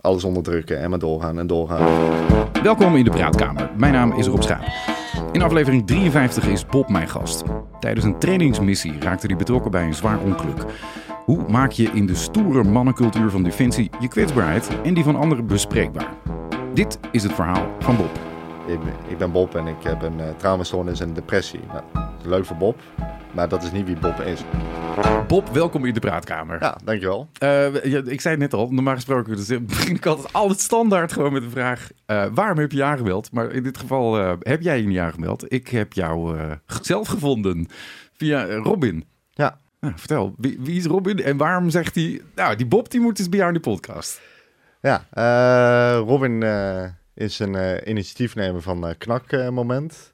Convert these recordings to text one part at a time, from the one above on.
alles onderdrukken en maar doorgaan en doorgaan. Welkom in de Praatkamer. Mijn naam is Rob Schaap. In aflevering 53 is Bob mijn gast. Tijdens een trainingsmissie raakte hij betrokken bij een zwaar ongeluk. Hoe maak je in de stoere mannencultuur van Defensie je kwetsbaarheid en die van anderen bespreekbaar? Dit is het verhaal van Bob. Ik ben, ik ben Bob en ik heb een uh, traumastoornis en depressie. Nou, leuk voor Bob, maar dat is niet wie Bob is. Bob, welkom in de praatkamer. Ja, dankjewel. Uh, ja, ik zei het net al, normaal gesproken dus begin ik altijd altijd standaard gewoon met de vraag... Uh, waarom heb je je aangemeld? Maar in dit geval uh, heb jij je niet aangemeld. Ik heb jou zelf gevonden via Robin. Ja. Nou, vertel, wie, wie, is Robin en waarom zegt hij... Nou, die Bob die moet eens bij jou in de podcast. Ja, Robin is een initiatiefnemer van Knak Moment...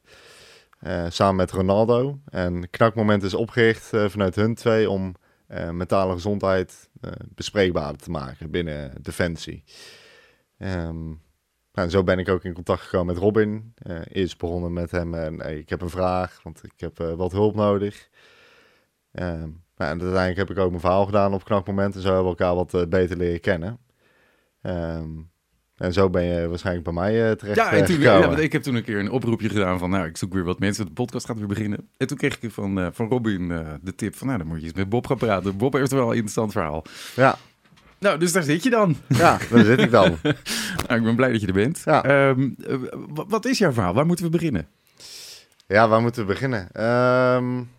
Uh, samen met Ronaldo. En Knakmoment is opgericht uh, vanuit hun twee om uh, mentale gezondheid bespreekbaar te maken binnen Defensie. Um, nou, zo ben ik ook in contact gekomen met Robin. eerst begonnen met hem en ik heb een vraag, want ik heb wat hulp nodig. Um, nou, en uiteindelijk heb ik ook mijn verhaal gedaan op Knakmoment en zo hebben we elkaar wat beter leren kennen. Um, en zo ben je waarschijnlijk bij mij uh, terecht ja, en toen, ja, want ik heb toen een keer een oproepje gedaan van, nou, ik zoek weer wat mensen, de podcast gaat weer beginnen. En toen kreeg ik van, uh, van Robin uh, de tip van, nou, dan moet je eens met Bob gaan praten. Bob heeft wel een interessant verhaal. Ja. Nou, dus daar zit je dan. Ja, daar zit ik dan. nou, ik ben blij dat je er bent. Ja. Um, wat is jouw verhaal? Waar moeten we beginnen? Ja, waar moeten we beginnen? Um,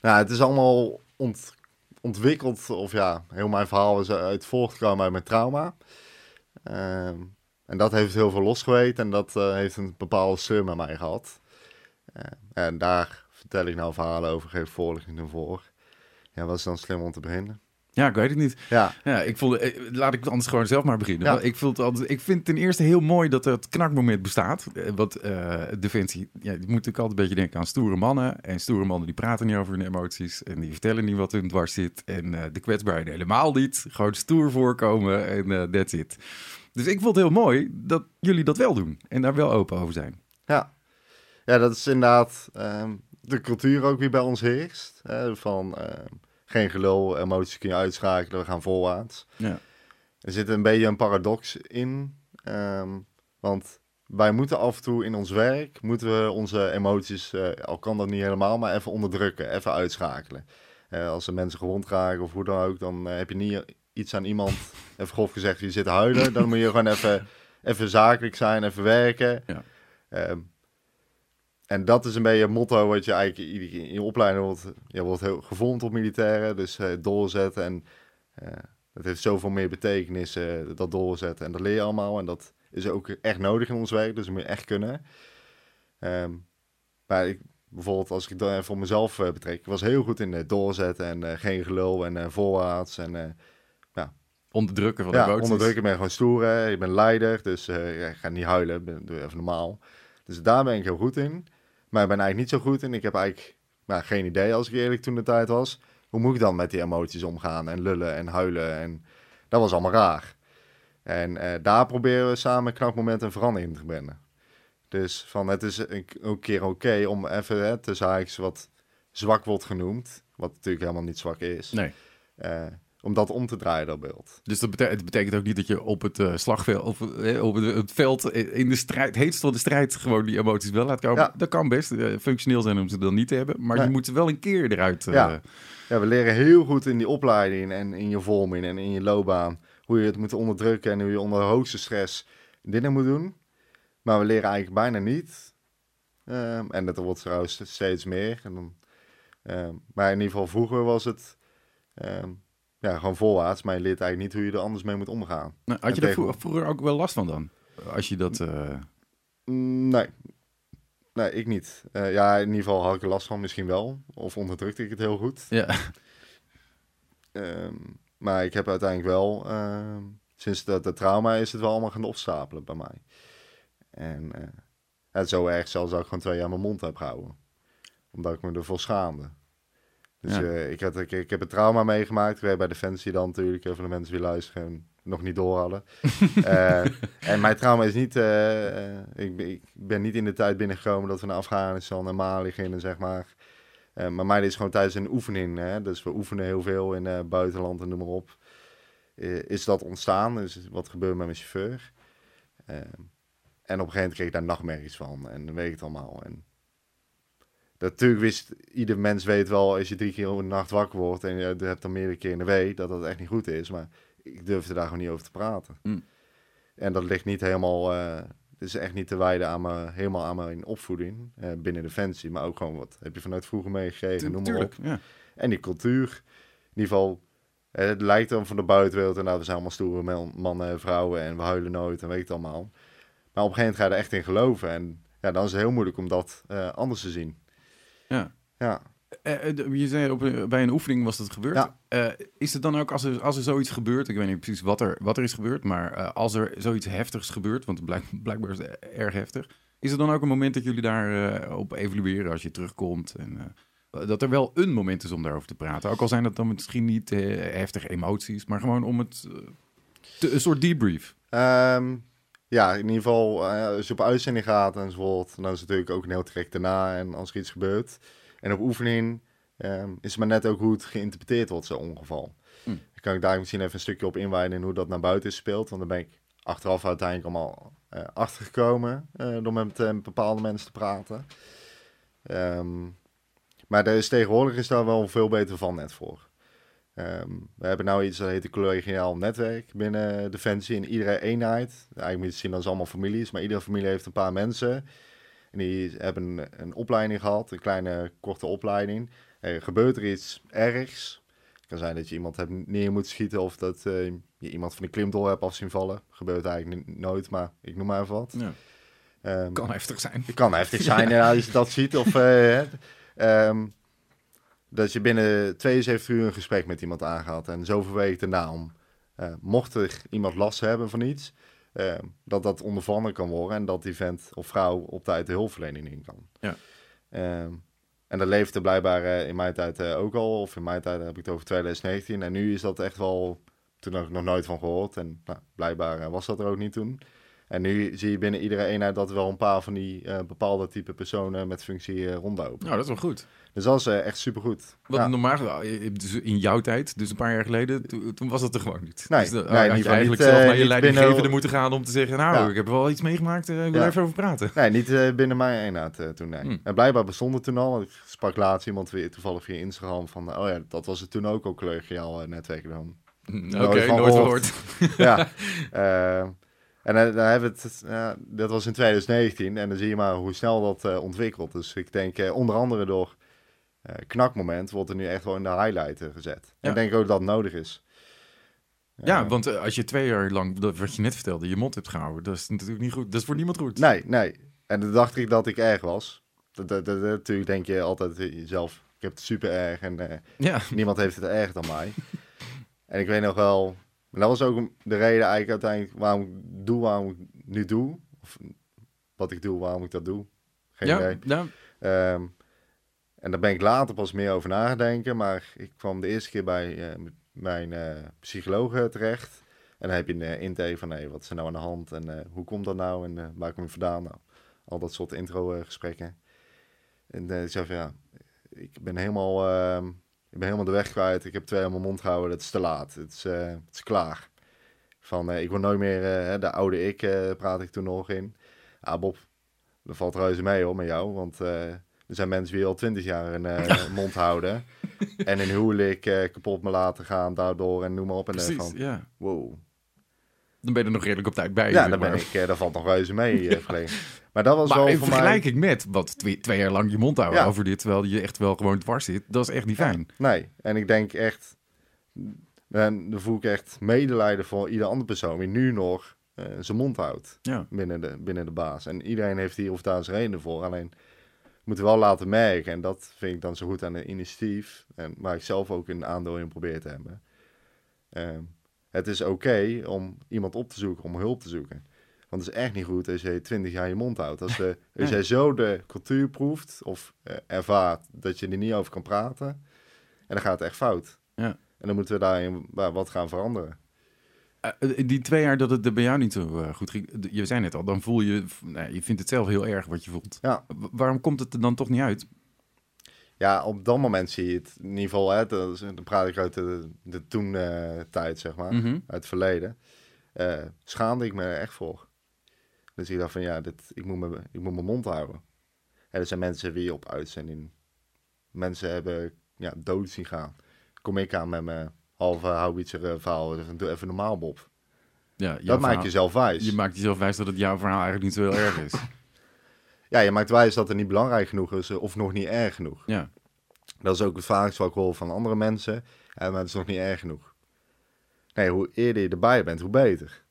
nou, het is allemaal ont ontwikkeld, of ja, heel mijn verhaal is uit voortgekomen uit mijn trauma. Um, en dat heeft heel veel losgeweten en dat uh, heeft een bepaalde seur met mij gehad. Uh, en daar vertel ik nou verhalen over, geef voorlichting voor. Ja, wat is dan slim om te beginnen? Ja, ik weet het niet. Ja. ja ik vond, eh, laat ik anders gewoon zelf maar beginnen. Ja. Ik, vind altijd, ik vind ten eerste heel mooi dat het knakmoment bestaat. Wat uh, Defensie, ja, je moet natuurlijk altijd een beetje denken aan stoere mannen. En stoere mannen die praten niet over hun emoties. En die vertellen niet wat hun dwars zit. En uh, de kwetsbaarheden helemaal niet. Gewoon stoer voorkomen en uh, that's it. Dus ik vond het heel mooi dat jullie dat wel doen en daar wel open over zijn. Ja, ja dat is inderdaad um, de cultuur ook wie bij ons heerst. Hè, van uh, geen gelul, emoties kun je uitschakelen, we gaan voorwaarts. Ja. Er zit een beetje een paradox in, um, want wij moeten af en toe in ons werk, moeten we onze emoties, uh, al kan dat niet helemaal, maar even onderdrukken, even uitschakelen. Uh, als er mensen gewond raken of hoe dan ook, dan heb je niet iets aan iemand, even grof gezegd, je zit te huilen, dan moet je gewoon even, even zakelijk zijn, even werken. Ja. Um, en dat is een beetje het motto wat je eigenlijk in je opleiding wordt, je wordt heel gevormd op militairen, dus uh, doorzetten. En uh, dat heeft zoveel meer betekenis, uh, dat doorzetten. En dat leer je allemaal en dat is ook echt nodig in ons werk, dus dat moet je echt kunnen. Um, maar ik, bijvoorbeeld als ik dan voor mezelf betrek, ik was heel goed in doorzetten en geen gelul en voorwaarts en onderdrukken van de ja, emoties. onderdrukken ben gewoon stoer. Hè. Ik ben leider, dus uh, ja, ik ga niet huilen. Ben, doe even normaal. Dus daar ben ik heel goed in. Maar ik ben eigenlijk niet zo goed in. Ik heb eigenlijk nou, geen idee, als ik eerlijk toen de tijd was. Hoe moet ik dan met die emoties omgaan en lullen en huilen? En dat was allemaal raar. En uh, daar proberen we samen knakmoment en verandering te brengen. Dus van het is een, een keer oké okay om even, hè, tussen haakjes wat zwak wordt genoemd. Wat natuurlijk helemaal niet zwak is. Nee. Uh, om dat om te draaien, dat beeld. Dus dat betekent, betekent ook niet dat je op het uh, slagveld, of uh, op het, het, veld in de strijd, heetst van de strijd, gewoon die emoties wel laat komen. Ja. Dat kan best uh, functioneel zijn om ze dan niet te hebben, maar je moet ze wel een keer eruit. Ja. Ja, we leren heel goed in die opleiding en in je vorming en in je loopbaan hoe je het moet onderdrukken en hoe je onder de hoogste stress dingen moet doen. Maar we leren eigenlijk bijna niet. Um, en dat wordt trouwens steeds meer. En dan, um, maar in ieder geval vroeger was het um, ja, gewoon voorwaarts. Maar je leert eigenlijk niet hoe je er anders mee moet omgaan. Nou, had je daar tegen- vroeger ook wel last van dan? Als je dat... eh, Mm, Nee. Nee, ik niet. Uh, ja, in ieder geval had ik er last van, misschien wel. Of onderdrukte ik het heel goed. ja. Um, maar ik heb uiteindelijk wel, uh, sinds dat de trauma is het wel allemaal gaan opstapelen bij mij. En het zo erg zelfs dat ik gewoon twee jaar mijn mond heb gehouden. Omdat ik me ervoor schaamde. Dus Ja. uh, ik, had, ik, ik heb een trauma meegemaakt. Werk bij Defensie dan natuurlijk. Even de mensen die luisteren nog niet door hadden. uh, en mijn trauma is niet... Uh, ik, ben- ik ben niet in de tijd binnengekomen dat we naar Afghanistan en Mali gingen, zeg maar. Maar mij is gewoon tijdens een oefening. Hè? Dus we oefenen heel veel in het buitenland en noem maar op. is dat ontstaan. Is wat gebeurde met mijn chauffeur. En op een gegeven moment kreeg ik daar nachtmerries van. En dan weet ik het allemaal. En natuurlijk wist ieder mens weet wel, als je drie keer op een nacht wakker wordt en je hebt dan meerdere keer in de week, dat dat echt niet goed is. Maar ik durfde daar gewoon niet over te praten. Mm. En dat ligt niet helemaal, uh, het is echt niet te wijden aan me, helemaal aan mijn opvoeding uh, binnen Defensie, maar ook gewoon wat heb je vanuit vroeger meegekregen, noem maar op. Ja. En die cultuur, in ieder geval, het lijkt dan van de buitenwereld en nou, we zijn allemaal stoere mannen en vrouwen en we huilen nooit en weet het allemaal. Maar op een gegeven moment ga je er echt in geloven en ja, dan is het heel moeilijk om dat uh, anders te zien. Ja. Ja. Uh, je zei op, bij een oefening was dat gebeurd. Ja. Uh, is het dan ook als er, als er zoiets gebeurt, ik weet niet precies wat er, wat er is gebeurd, maar uh, als er zoiets heftigs gebeurt, want het blijk, blijkbaar is het erg heftig, is er dan ook een moment dat jullie daar op evalueren als je terugkomt? En, dat er wel een moment is om daarover te praten. Ook al zijn dat dan misschien niet heftige emoties, maar gewoon om het, te, een soort debrief. Um, ja, in ieder geval, als je op uitzending gaat enzovoort, dan is het natuurlijk ook een heel traject daarna en als er iets gebeurt. En op oefening um, is het maar net ook hoe het geïnterpreteerd wordt, zo'n ongeval. Hm. Dan kan ik daar misschien even een stukje op inwijden in hoe dat naar buiten speelt. Want dan ben ik achteraf uiteindelijk allemaal uh, achtergekomen uh, door met uh, bepaalde mensen te praten. Um, maar er is tegenwoordig is daar wel veel beter van net voor. Um, we hebben nou iets dat heet een collegiaal netwerk binnen Defensie. In iedere eenheid, eigenlijk moet je het zien als allemaal families, maar iedere familie heeft een paar mensen. En die hebben een, een opleiding gehad, een kleine korte opleiding. Gebeurt er iets ergs. Het kan zijn dat je iemand hebt neer moet schieten of dat uh, je iemand van de klimdol hebt af zien vallen. Gebeurt eigenlijk nooit, maar ik noem maar even wat. Ja. Um, kan heftig zijn. Het kan heftig zijn ja. als je dat ziet. Of, uh, um, dat je binnen 72 uur een gesprek met iemand aangaat en zoveel weken daarna om. Uh, mocht er iemand last hebben van iets, uh, dat dat ondervonden kan worden en dat die vent of vrouw op tijd de hulpverlening in kan. Ja. Uh, en dat leefde blijkbaar uh, in mijn tijd ook al, of in mijn tijd heb ik het over 2019. En nu is dat echt wel, toen heb ik nog nooit van gehoord en nou, blijkbaar was dat er ook niet toen. En nu zie je binnen iedere eenheid dat er wel een paar van die uh, bepaalde type personen met functie uh, rondlopen. Nou, dat is wel goed. Dus dat is uh, echt supergoed. Wat ja. normaal, in jouw tijd, dus een paar jaar geleden, toen, toen was dat er gewoon niet. Nee, dus nee, had niet, je eigenlijk niet, zelf naar je leidinggevende binnen... moeten gaan om te zeggen, nou, Ja. ik heb wel iets meegemaakt, ik wil Ja. even over praten. Nee, niet binnen mijn eenheid toen, nee. Hmm. En blijkbaar bestond het toen al. Ik sprak laatst iemand weer toevallig via Instagram van... oh ja, dat was het toen ook al collegiaal netwerk dan. Oké, Nooit gehoord. gehoord. ja. Uh, en dan, dan hebben we het... dat was in 2019 en dan zie je maar hoe snel dat uh, ontwikkelt. Dus ik denk uh, onder andere door uh, knakmoment wordt er nu echt wel in de highlight uh, gezet. En Ja. ik denk ook dat nodig is. Ja, want eh, als je twee jaar lang, dat wat je net vertelde, je mond hebt gehouden, dat is natuurlijk niet goed. Dat is voor niemand goed. Nee, nee. En dan dacht ik dat ik erg was. Dat, dat, dat- natuurlijk denk je altijd jezelf, ik heb het super erg en eh, Ja, niemand heeft het erger dan mij. en ik weet nog wel, maar dat was ook de reden eigenlijk uiteindelijk waarom ik doe, waarom ik nu doe. Of wat ik doe, waarom ik dat doe. Geen ja, idee. ja, Ehm, en daar ben ik later pas meer over nagedenken. Maar ik kwam de eerste keer bij eh, mijn eh, psycholoog eh, terecht. En dan heb je een eh, intake van, hey, wat is er nou aan de hand? En hoe komt dat nou? En waar kom je vandaan? Nou, al dat soort intro-gesprekken. en eh, ik zei van, ja, ik ben helemaal, ehm, ben helemaal de weg kwijt. Ik heb twee jaar mijn mond gehouden. Het is te laat. Het is, eh, het is klaar. Van, eh, ik word nooit meer, eh, de oude ik praat ik toen nog in. Ah, Bob, dat valt reuze mee hoor, met jou. Want er zijn mensen die al twintig jaar een eh, mond houden. en een huwelijk kapot me laten gaan daardoor en noem maar op. En precies. van, Ja. wow. Dan ben je er nog redelijk op tijd bij. Ja, daar ben ik, daar valt nog reuze mee verleden. Maar dat was Maar wel in voor mij... vergelijking met wat twee, twee jaar lang je mond houden Ja. over dit, terwijl je echt wel gewoon dwars zit, dat is echt niet fijn. Nee, en ik denk echt... En dan voel ik echt medelijden voor ieder andere persoon die nu nog eh, zijn mond houdt Ja. binnen de, binnen de baas. En iedereen heeft hier of daar zijn reden voor. Alleen moeten we wel laten merken, en dat vind ik dan zo goed aan een initiatief, en waar ik zelf ook een aandeel in probeer te hebben. Ehm, het is oké om iemand op te zoeken, om hulp te zoeken. Want het is echt niet goed als je 20 jaar je mond houdt. Als, de, als Ja. jij zo de cultuur proeft of eh, ervaart dat je er niet over kan praten, en dan gaat het echt fout. Ja. En dan moeten we daarin wa- wat gaan veranderen. Eh, die twee jaar dat het er bij jou niet zo eh, goed ging, je zei net al, dan voel je, nee, je vindt het zelf heel erg wat je voelt. Ja. Waarom komt het er dan toch niet uit? Ja, op dat moment zie je het in ieder geval, hè, dat dan praat ik uit de, de toen-tijd, zeg maar, Mhm. uit het verleden. eh, schaamde ik me er echt voor. Dus ik dacht van, ja, dit, ik, moet me, ik moet mijn mond houden. En er zijn mensen weer op uitzending. Mensen hebben ja, dood zien gaan. Kom ik aan met mijn halve houwitser verhaal. Doe even normaal, Bob. Ja, Dat maakt verhaal- jezelf wijs. Je maakt jezelf wijs dat het jouw verhaal eigenlijk niet zo heel erg is. Ja, je maakt wijs dat het niet belangrijk genoeg is eh, of nog niet erg genoeg. Ja, Dat is ook het vaakst wat ik hoor van andere mensen. Maar het is nog niet erg genoeg. Nee, hoe eerder je erbij bent, hoe beter.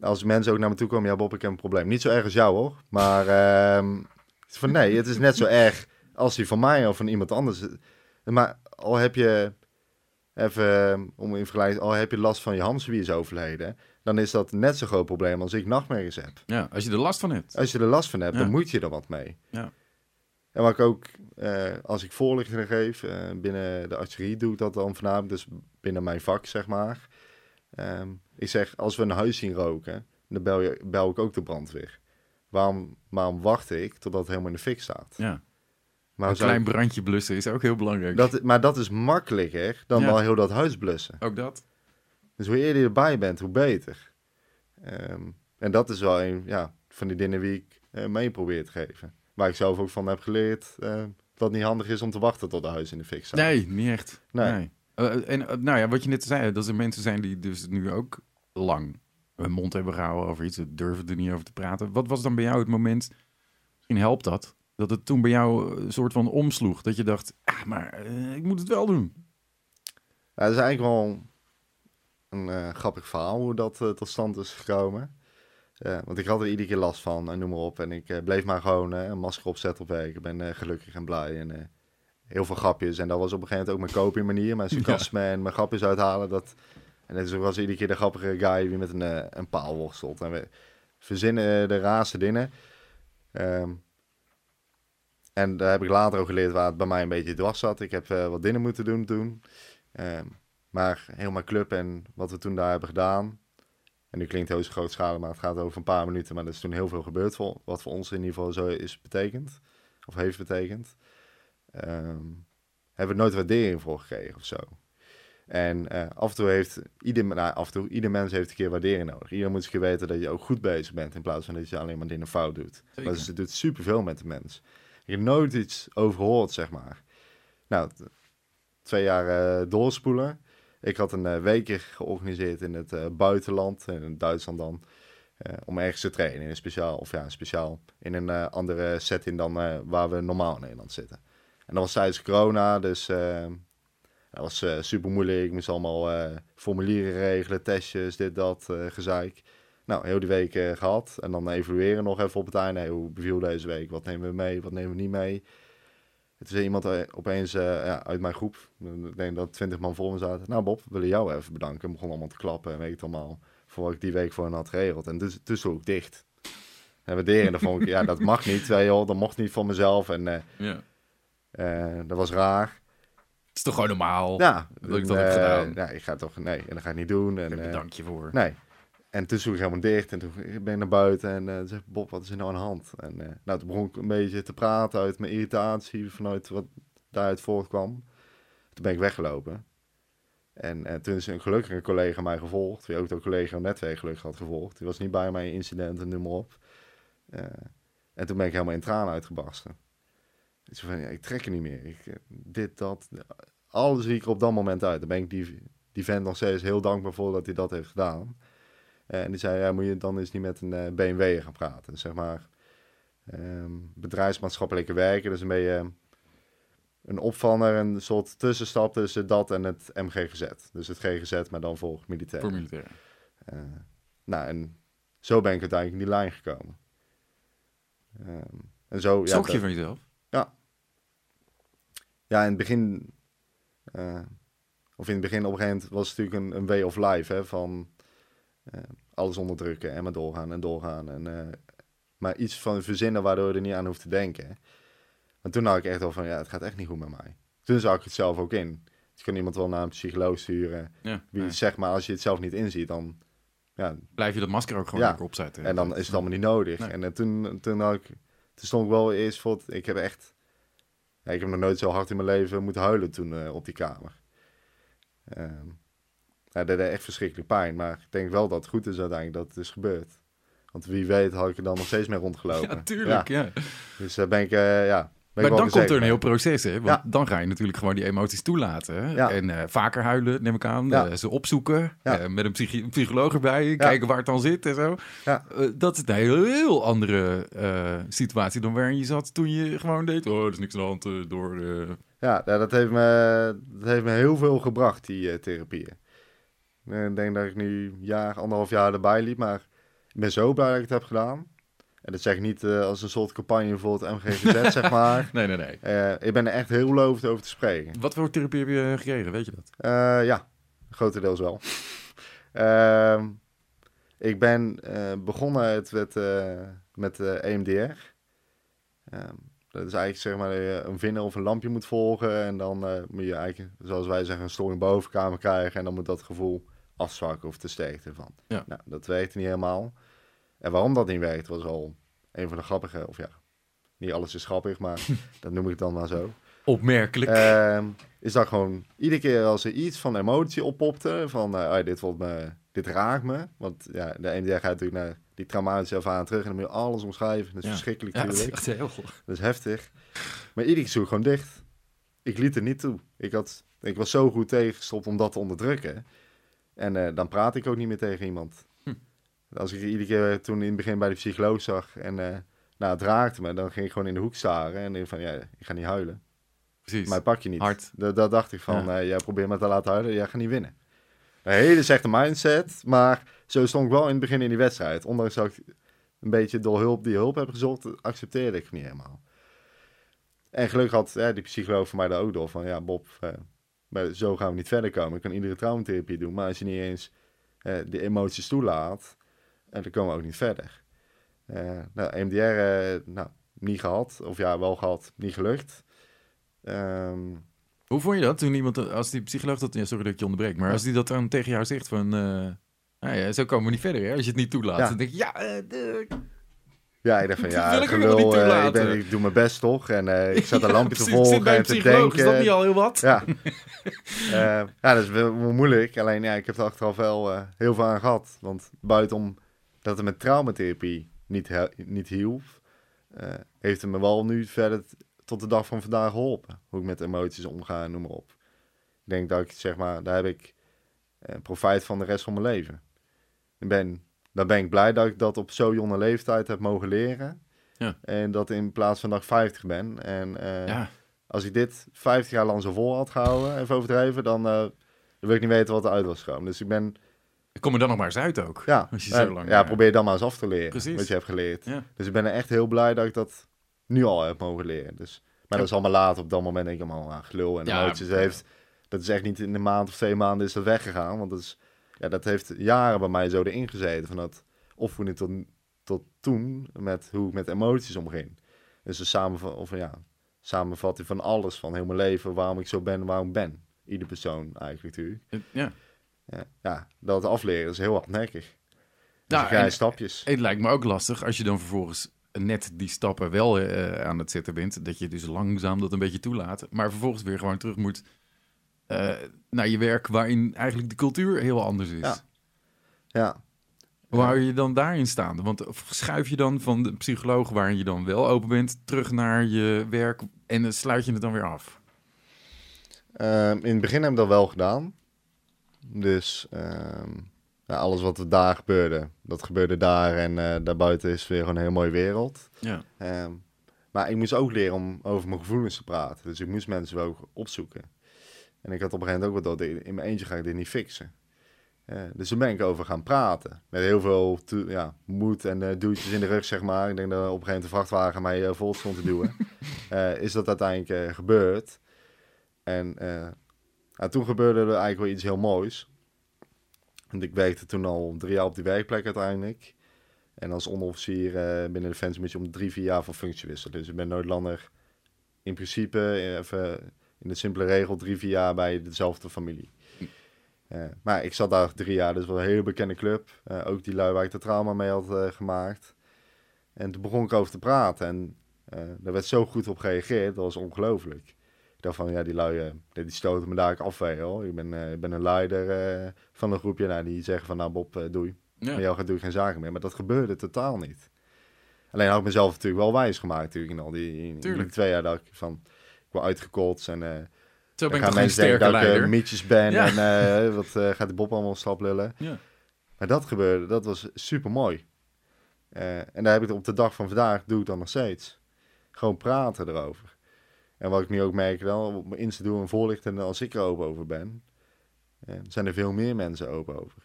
Als mensen ook naar me toe komen, ja Bob, ik heb een probleem. Niet zo erg als jou hoor, maar ehm, van nee, het is net zo erg als die van mij of van iemand anders. Maar al heb je, even om in vergelijking, al heb je last van je hamster is overleden, dan is dat net zo'n groot probleem als ik nachtmerries heb. ja, als je er last van hebt. Als je er last van hebt, Ja. dan moet je er wat mee. Ja. En wat ik ook, eh, als ik voorlichtingen geef, eh, binnen de archerie doe ik dat dan voornamelijk, dus binnen mijn vak, zeg maar. Ehm, ik zeg, als we een huis zien roken, dan bel, je, bel ik ook de brandweer. Waarom, waarom wacht ik totdat het helemaal in de fik staat? Ja. Maar, Een klein ik- brandje blussen is ook heel belangrijk. dat, maar dat is makkelijker dan Ja. wel heel dat huis blussen. Ook dat? Dus hoe eerder je erbij bent, hoe beter. Ehm, en dat is wel een ja, van die dingen die ik eh, mee probeer te geven. Waar ik zelf ook van heb geleerd eh, dat het niet handig is om te wachten tot de huis in de fik staat. Nee, niet echt. Nee. Nee. Eh, en eh, nou ja, wat je net zei, dat er mensen zijn die dus nu ook lang hun mond hebben gehouden over iets, durven er niet over te praten. Wat was dan bij jou het moment, misschien helpt dat, dat het toen bij jou een soort van omsloeg, dat je dacht, ah, maar eh, ik moet het wel doen. Ja, dat is eigenlijk wel een grappig verhaal hoe dat tot stand is gekomen. Want ik had er iedere keer last van en noem maar op. En ik bleef maar gewoon een masker opzetten op werk. Ik ben gelukkig en blij en heel veel grapjes. En dat was op een gegeven moment ook mijn coping manier. Mijn sarcasme en mijn grapjes uithalen. Dat, en dat is ook was iedere keer de grappige guy die met een, eh, een paal worstelt. En we verzinnen eh, de raarste dingen. Ehm, en daar heb ik later ook geleerd waar het bij mij een beetje dwars zat. Ik heb eh, wat dingen moeten doen toen. Ehm, maar heel mijn club en wat we toen daar hebben gedaan. En nu klinkt het heel grootschalig, maar het gaat over een paar minuten. Maar er is toen heel veel gebeurd, voor, wat voor ons in ieder geval zo is betekend. Of heeft betekend. Ehm, hebben we nooit waardering voor gekregen of zo. En eh, af en toe heeft ieder, nou, af en toe, ieder mens heeft een keer waardering nodig. Iedereen moet eens een keer weten dat je ook goed bezig bent. In plaats van dat je alleen maar dingen fout doet. Zeker. Het doet superveel met de mens. Ik heb nooit iets over gehoord, zeg maar. Nou, twee jaar eh, doorspoelen. Ik had een eh, weekje georganiseerd in het buitenland, in Duitsland dan. om ergens te trainen, in een speciaal, of ja, speciaal in een andere setting dan waar we normaal in Nederland zitten. En dat was tijdens corona, dus eh, dat was eh, super moeilijk. Ik moest allemaal eh, formulieren regelen, testjes, dit, dat, eh, gezeik. Nou, heel die week eh, gehad. En dan evalueren nog even op het einde. Hoe beviel deze week? Wat nemen we mee? Wat nemen we niet mee? Het is iemand opeens ja, uit mijn groep. Ik denk dat twintig man voor me zaten. Nou Bob, we willen jou even bedanken. Ik begon allemaal te klappen en weet het allemaal. Voor wat ik die week voor hen had geregeld. En dus, dus ik dicht. En waarderen, dan vond ik, ja, dat mag niet. Je wel, dat mocht niet van mezelf. En Ja. Eh, dat was raar. Het is toch gewoon normaal? Ja, Dat ik dat heb eh, gedaan. Ja, ik ga toch, nee, en dat ga ik niet doen. En, eh, je voor. Nee. En toen sloeg ik helemaal dicht en toen ben ik naar buiten en eh zei Bob, wat is er nou aan de hand? En nou, toen begon ik een beetje te praten uit mijn irritatie, vanuit wat daaruit voortkwam. Toen ben ik weggelopen. En toen is een gelukkig een collega mij gevolgd, die ook de collega netwerk gelukkig had gevolgd. Die was niet bij mijn incident en noem maar op. En toen ben ik helemaal in tranen uitgebarsten. Ik zei van, ja, ik trek er niet meer. Ik, eh, dit, dat, alles zie ik er op dat moment uit. Daar ben ik die, die vent nog steeds heel dankbaar voor dat hij dat heeft gedaan. Eh, en die zei, ja, moet je dan eens niet met een eh BMW gaan praten. Dus zeg maar, ehm, bedrijfsmaatschappelijke werken. Dus een beetje een opvanger, een soort tussenstap tussen dat en het MGGZ. Dus het GGZ, maar dan voor militair. Voor militair. Nou, en zo ben ik uiteindelijk in die lijn gekomen. Ehm, en zo, ja, je dat- van jezelf? Ja, in het begin, eh, of in het begin op een gegeven moment was het natuurlijk een, een way of life, hè, van eh, alles onderdrukken en maar doorgaan en doorgaan. En, eh, maar iets van verzinnen waardoor je er niet aan hoeft te denken. Want toen had ik echt wel van, ja, het gaat echt niet goed met mij. Toen zag ik het zelf ook in. Dus je kan iemand wel naar een psycholoog sturen. Ja. Wie Nee. zeg maar, als je het zelf niet inziet, dan, ja, Blijf je dat masker ook gewoon Ja. opzetten. en dan is het allemaal niet nodig. Nee. En toen, toen, had ik, toen stond ik wel eerst voor het, ik heb echt ik heb nog nooit zo hard in mijn leven moeten huilen toen op die kamer. Um, ja, dat deed echt verschrikkelijk pijn. Maar ik denk wel dat het goed is uiteindelijk dat het is gebeurd. Want wie weet had ik er dan nog steeds mee rondgelopen. Ja, tuurlijk, ja. Dus daar ben ik, uh, ja, maar dan komt er een heel proces, hè? Want dan ga je natuurlijk gewoon die emoties toelaten. En uh, vaker huilen, neem ik aan. Uh, ze opzoeken. Uh, met een psycholoog erbij. Kijken waar het dan zit en zo. dat is een heel, heel andere situatie dan waarin je zat toen je gewoon deed. Oh, er is niks aan de hand door. Ja, dat heeft, me, dat heeft me heel veel gebracht, die therapieën. Ik denk dat ik nu een jaar, anderhalf jaar erbij liep. Maar ik ben zo blij dat ik het heb gedaan. En dat zeg ik niet uh, als een soort campagne voor het MGVZ, zeg maar. Nee, nee, nee. Uh, ik ben er echt heel lovend over te spreken. Wat voor therapie heb je gekregen, weet je dat? Uh, ja, grotendeels wel. Ehm, ik ben begonnen het met, met EMDR. Ehm, dat is eigenlijk zeg maar een vinger of een lampje moet volgen. En dan moet je eigenlijk, zoals wij zeggen, een storing bovenkamer krijgen. En dan moet dat gevoel afzwakken of te sterkte van. Ja. Nou, dat werkte niet helemaal. En waarom dat niet werkt, was al een van de grappige, of ja, niet alles is grappig, maar dat noem ik dan maar zo. Opmerkelijk. Uh, is dat gewoon iedere keer als er iets van emotie oppopte, van uh, dit, wordt me, dit raakt me. Want ja, de ene gaat natuurlijk naar die traumatische ervaring terug en dan moet je alles omschrijven. Dat is verschrikkelijk ja. Dat is echt heel Dat is heftig. Maar iedere keer zoek gewoon dicht. Ik liet er niet toe. Ik, had, ik was zo goed tegengestopt om dat te onderdrukken. En uh, dan praat ik ook niet meer tegen iemand. Als ik iedere keer toen in het begin bij de psycholoog zag en uh, nou, het raakte me, dan ging ik gewoon in de hoek staren en denk van ja, ik ga niet huilen. Precies. Maar pak je niet. Hard. Dat, dat dacht ik van, ja. uh, jij probeert me te laten huilen, jij gaat niet winnen. Een hele slechte mindset, maar zo stond ik wel in het begin in die wedstrijd. Ondanks dat ik een beetje door hulp die hulp heb gezocht, accepteerde ik het niet helemaal. En gelukkig had ja, die psycholoog voor mij daar ook door van, ja Bob, uh, zo gaan we niet verder komen. Ik kan iedere traumatherapie doen, maar als je niet eens de emoties toelaat, en dan komen we ook niet verder. Uh, nou, MDR, eh, nou, niet gehad. Of ja, wel gehad, niet gelukt. Um, Hoe vond je dat toen iemand, als die psycholoog dat, ja, sorry dat ik je onderbreek, maar als die dat dan tegen jou zegt van, uh, nou ja, zo komen we niet verder, hè, als je het niet toelaat. Ja. Dan denk je, ja, de... Ja, ik dacht van, ja, ik, gelul, uh, ik, ben, ik doe mijn best toch. En uh, ik zat een lampje te volgen en te denken. Is dat niet al heel wat? Ja, uh, ja dat is wel moeilijk. Alleen ja, ik heb er achteraf wel heel veel aan gehad. Want buitenom dat het met traumatherapie niet, niet hielp, uh, heeft het me wel nu verder tot de dag van vandaag geholpen. Hoe ik met emoties omga en noem maar op. Ik denk dat ik, zeg maar, daar heb ik uh, profijt van de rest van mijn leven. Ik ben, daar ben ik blij dat ik dat op zo'n jonge leeftijd heb mogen leren. Ja. En dat in plaats van dat ik 50 ben. En uh, ja. als ik dit 50 jaar lang zo vol had gehouden, even overdreven, dan, dan wil ik niet weten wat er uit was gekomen. Dus ik ben Kom er dan nog maar eens uit ook. Ja, als je zo lang, ja, probeer dan maar eens af te leren. Precies. Wat je hebt geleerd. Dus ik ben er echt heel blij dat ik dat nu al heb mogen leren. Dus, maar dat is allemaal laat. Op dat moment denk ik allemaal aan gelul en ja, emoties. heeft, dat is echt niet in een maand of twee maanden is dat weggegaan. Want dat, is, ja, dat heeft jaren bij mij zo erin gezeten. Van dat opvoeding tot, tot toen met hoe ik met emoties omging. Dus een samenvat, of ja, samenvatting van alles, van heel mijn leven, waarom ik zo ben, waarom ik ben. Ieder persoon eigenlijk natuurlijk. Ja ja, dat afleren is heel hardnekkig. Dus nou, en, stapjes. Het lijkt me ook lastig als je dan vervolgens net die stappen wel uh, aan het zetten bent. Dat je dus langzaam dat een beetje toelaat. Maar vervolgens weer gewoon terug moet uh, naar je werk waarin eigenlijk de cultuur heel anders is. Ja. ja. Hoe hou je dan daarin staan? Want schuif je dan van de psycholoog waarin je dan wel open bent terug naar je werk en sluit je het dan weer af? Uh, in het begin heb ik dat wel gedaan. Dus ehm, alles wat er daar gebeurde, dat gebeurde daar. En uh, daarbuiten is weer gewoon een heel mooie wereld. Ja. Ehm, maar ik moest ook leren om over mijn gevoelens te praten. Dus ik moest mensen wel opzoeken. En ik had op een gegeven moment ook wel dat in mijn eentje ga ik dit niet fixen. Uh, dus toen ben ik over gaan praten. Met heel veel ja, moed en uh, duwtjes in de rug, zeg maar. Ik denk dat op een gegeven moment de vrachtwagen mij uh, vol stond te duwen. is dat uiteindelijk gebeurd. En nou, toen gebeurde er eigenlijk wel iets heel moois. Want ik werkte toen al drie jaar op die werkplek uiteindelijk. En als onderofficier uh, binnen Defensie moet je om drie, vier jaar van functie wisselen. Dus ik ben nooit langer in principe, even in de simpele regel, drie, vier jaar bij dezelfde familie. Uh, maar ik zat daar drie jaar, dus was een hele bekende club. Ook die lui waar ik de trauma mee had gemaakt. En toen begon ik over te praten. En daar werd zo goed op gereageerd, dat was ongelooflijk. Ik dacht van, ja, die lui, die stoten me daar af joh. Ik ben, ik ben een leider van een groepje, nou, die zeggen van, nou Bob, doei. Ja. Met jou gaat doe ik geen zaken meer. Maar dat gebeurde totaal niet. Alleen had ik mezelf natuurlijk wel wijs gemaakt natuurlijk in al die, in, die twee jaar dat ik van, ik word uitgekotst en... Zo ben ik mensen denken dat ik mietjes ben en wat gaat de Bob allemaal slap lullen. Ja. Maar dat gebeurde, dat was super mooi. En daar heb ik op de dag van vandaag, doe ik dan nog steeds. Gewoon praten erover. En wat ik nu ook merk, wel, op mijn Insta doen en voorlichten, als ik er open over ben, uh, zijn er veel meer mensen open over.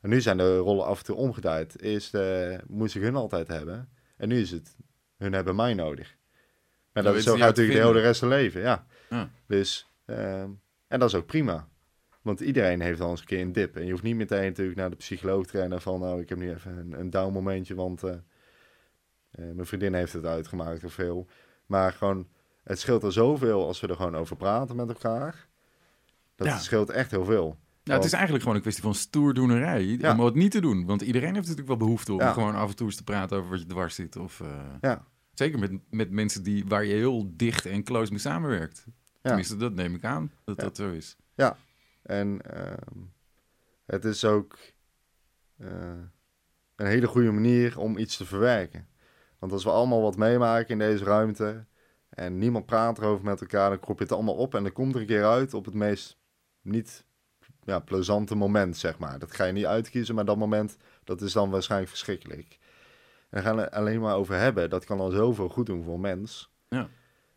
En nu zijn de rollen af en toe omgedraaid. Eerst uh, moest ik hun altijd hebben. En nu is het, hun hebben mij nodig. Maar dat, is zo gaat natuurlijk de hele rest van leven, ja. ja. Dus, en dat is ook prima. Want iedereen heeft al eens een keer een dip. En je hoeft niet meteen natuurlijk naar de psycholoog te rennen van... nou, ik heb nu even een, een down momentje, want uh, uh, mijn vriendin heeft het uitgemaakt of veel. Maar gewoon, het scheelt er zoveel als we er gewoon over praten met elkaar. Dat ja. scheelt echt heel veel. Ja, het is eigenlijk gewoon een kwestie van stoerdoenerij. Ja. Om het niet te doen. Want iedereen heeft natuurlijk wel behoefte om gewoon af en toe eens te praten over wat je dwars zit. Of, uh, ja. Zeker met, met mensen die, waar je heel dicht en close mee samenwerkt. Tenminste, dat neem ik aan dat dat zo is. Ja, en ehm, het is ook uh, een hele goede manier om iets te verwerken. Want als we allemaal wat meemaken in deze ruimte en niemand praat erover met elkaar, dan krop je het allemaal op en dan komt er een keer uit op het meest niet ja, plezante moment, zeg maar. Dat ga je niet uitkiezen, maar dat moment, dat is dan waarschijnlijk verschrikkelijk. En gaan we alleen maar over hebben. Dat kan al zoveel goed doen voor een mens. Ja.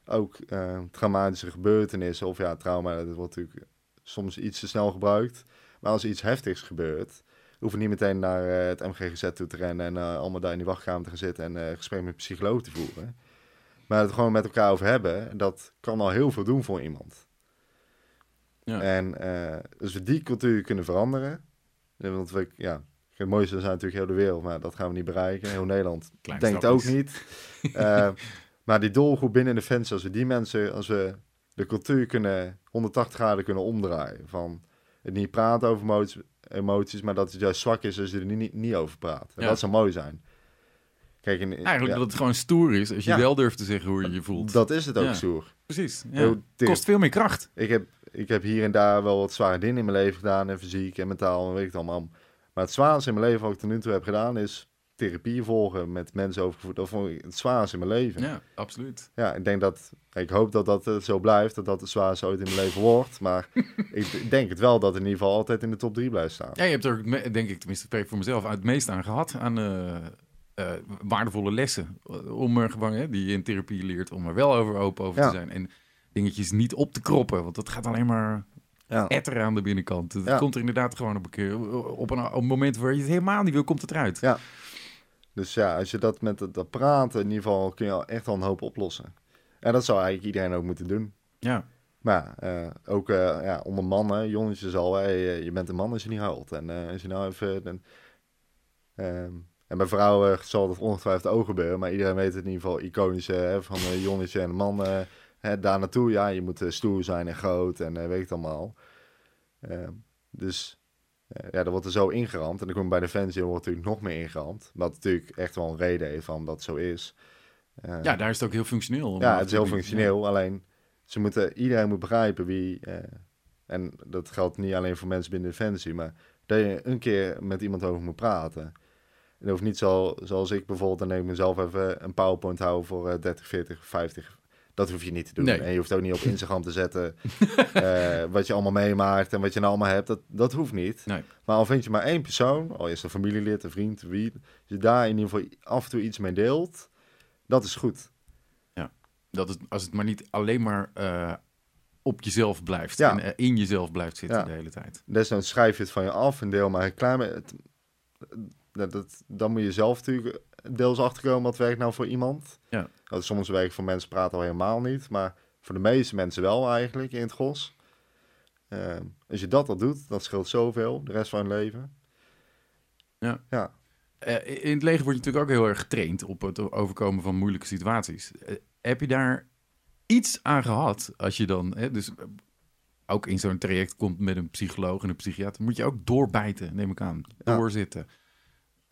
Ook uh, traumatische gebeurtenissen, of ja, trauma, dat wordt natuurlijk soms iets te snel gebruikt. Maar als er iets heftigs gebeurt, hoef je niet meteen naar uh, het MGGZ toe te rennen en uh, allemaal daar in die wachtkamer te gaan zitten en uh, gesprek met een psycholoog te voeren. Maar het gewoon met elkaar over hebben, dat kan al heel veel doen voor iemand. Ja. En dus we die cultuur kunnen veranderen. Want we, ja, het mooiste zijn natuurlijk heel de wereld, maar dat gaan we niet bereiken. Heel Nederland Klein denkt ook niet. maar die doelgroep binnen de fans, als we die mensen, als we de cultuur kunnen 180 graden kunnen omdraaien. Van het niet praten over emoties, maar dat het juist zwak is als je er niet, niet over praat. En dat zou mooi zijn. Kijk, in, Eigenlijk dat het gewoon stoer is als je wel durft te zeggen hoe je je voelt. Dat is het ook stoer. Precies. Het kost veel meer kracht. Ik heb, ik heb hier en daar wel wat zware dingen in mijn leven gedaan. En fysiek en mentaal en weet ik het allemaal. Maar het zwaarste in mijn leven wat ik tot nu toe heb gedaan is therapie volgen met mensen overgevoerd. Dat vond ik het zwaarste in mijn leven. Ja, absoluut. Ja, ik denk dat, ik hoop dat dat eh, zo blijft, dat dat het zwaarste ooit in mijn leven wordt. Maar ik denk het wel dat het in ieder geval altijd in de top 3 blijft staan. Ja, je hebt er, denk ik, tenminste voor mezelf, het meest aan gehad. Aan uh, uh, waardevolle lessen. Om er gewoon, hè, die je in therapie leert, om er wel over open over te zijn. En dingetjes niet op te kroppen, want dat gaat alleen maar ja. etter aan de binnenkant. Het komt er inderdaad gewoon op een keer, op een, op een moment waar je het helemaal niet wil, komt het eruit. Ja. Dus ja, als je dat met dat praten, in ieder geval kun je echt al een hoop oplossen. En dat zou eigenlijk iedereen ook moeten doen. Ja. Maar uh, ook uh, ja, onder mannen, jongetjes al, hey, je bent een man als je niet huilt. En uh, als je nou even... Dan, ehm, en bij vrouwen zal dat ongetwijfeld ook gebeuren, maar iedereen weet het in ieder geval iconisch hè, van een jongetje en man hè, daar naartoe. Ja, je moet stoer zijn en groot en weet het allemaal. Ehm, dus ja, dat wordt er zo ingeramd. En dan kom bij de fans wordt natuurlijk nog meer ingeramd. Wat natuurlijk echt wel een reden heeft van dat zo is. Uh, ja, daar is het ook heel functioneel. Ja, het is heel functioneel. Alleen, ze moeten, iedereen moet begrijpen wie... En dat geldt niet alleen voor mensen binnen Defensie, maar dat je een keer met iemand over moet praten. Dat hoeft niet zo, zoals ik bijvoorbeeld, dan neem ik mezelf even een PowerPoint houden voor 30, 40, 50 dat hoef je niet te doen. En je hoeft ook niet op Instagram te zetten uh, wat je allemaal meemaakt en wat je nou allemaal hebt. Dat, dat hoeft niet. Nee. Maar al vind je maar één persoon, al is een familielid, een vriend, wie, je daar in ieder geval af en toe iets mee deelt, dat is goed. Ja, dat is, als het maar niet alleen maar uh, op jezelf blijft ja. en uh, in jezelf blijft zitten ja. de hele tijd. Desnoods schrijf je het van je af en deel maar een klein het, dat, dat, dan moet je zelf natuurlijk deels achterkomen wat werkt nou voor iemand. Ja. Dat soms werkt voor mensen praten al helemaal niet, maar voor de meeste mensen wel eigenlijk in het gros. Uh, als je dat al doet, dat scheelt zoveel de rest van hun leven. Ja. ja. Uh, in het leger word je natuurlijk ook heel erg getraind op het overkomen van moeilijke situaties. Uh, heb je daar iets aan gehad als je dan, hè, dus ook in zo'n traject komt met een psycholoog en een psychiater, moet je ook doorbijten, neem ik aan, doorzitten.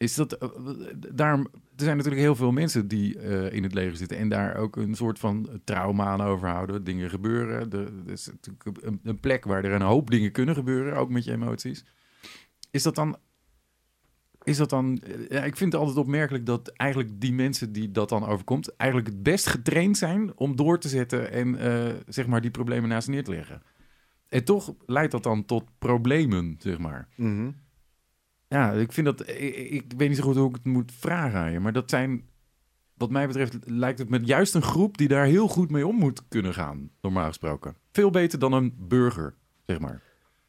Is dat, uh, daarom, er zijn natuurlijk heel veel mensen die uh, in het leger zitten en daar ook een soort van trauma aan overhouden. Dingen gebeuren. Er is natuurlijk een, een, plek waar er een hoop dingen kunnen gebeuren, ook met je emoties. Is dat dan. Is dat dan. Ja, ik vind het altijd opmerkelijk dat eigenlijk die mensen die dat dan overkomt, eigenlijk het best getraind zijn om door te zetten en zeg maar die problemen naast neer te leggen. En toch leidt dat dan tot problemen, zeg maar. Mm. Ja, ik vind dat. Ik, ik, weet niet zo goed hoe ik het moet vragen aan je. Maar dat zijn. Wat mij betreft lijkt het met juist een groep die daar heel goed mee om moet kunnen gaan, normaal gesproken. Veel beter dan een burger, zeg maar.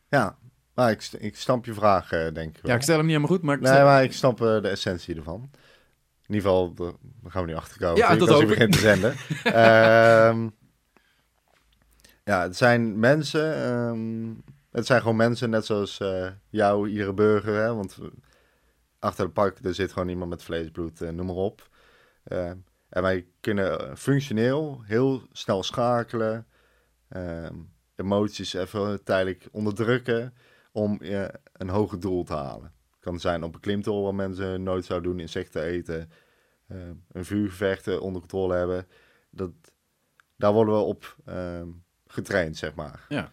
Ja, maar ik, ik snap je vraag, uh, denk ik. Wel. Ja, ik stel hem niet helemaal goed, maar. Ik nee, stel... maar ik snap uh, de essentie ervan. In ieder geval, daar gaan we nu achter komen. Ja, dat als ook. begint te zenden. uh, ja, het zijn mensen. Um, het zijn gewoon mensen, net zoals uh, jou, iedere burger. Hè? Want achter de park er zit gewoon iemand met vlees, bloed, uh, noem maar op. Uh, en wij kunnen functioneel heel snel schakelen. emoties even tijdelijk onderdrukken om een hoger doel te halen. Het kan zijn op een klimtol waar mensen nooit zouden doen, insecten eten, een vuurgevechten onder controle hebben. Dat, daar worden we op getraind, zeg maar. Ja.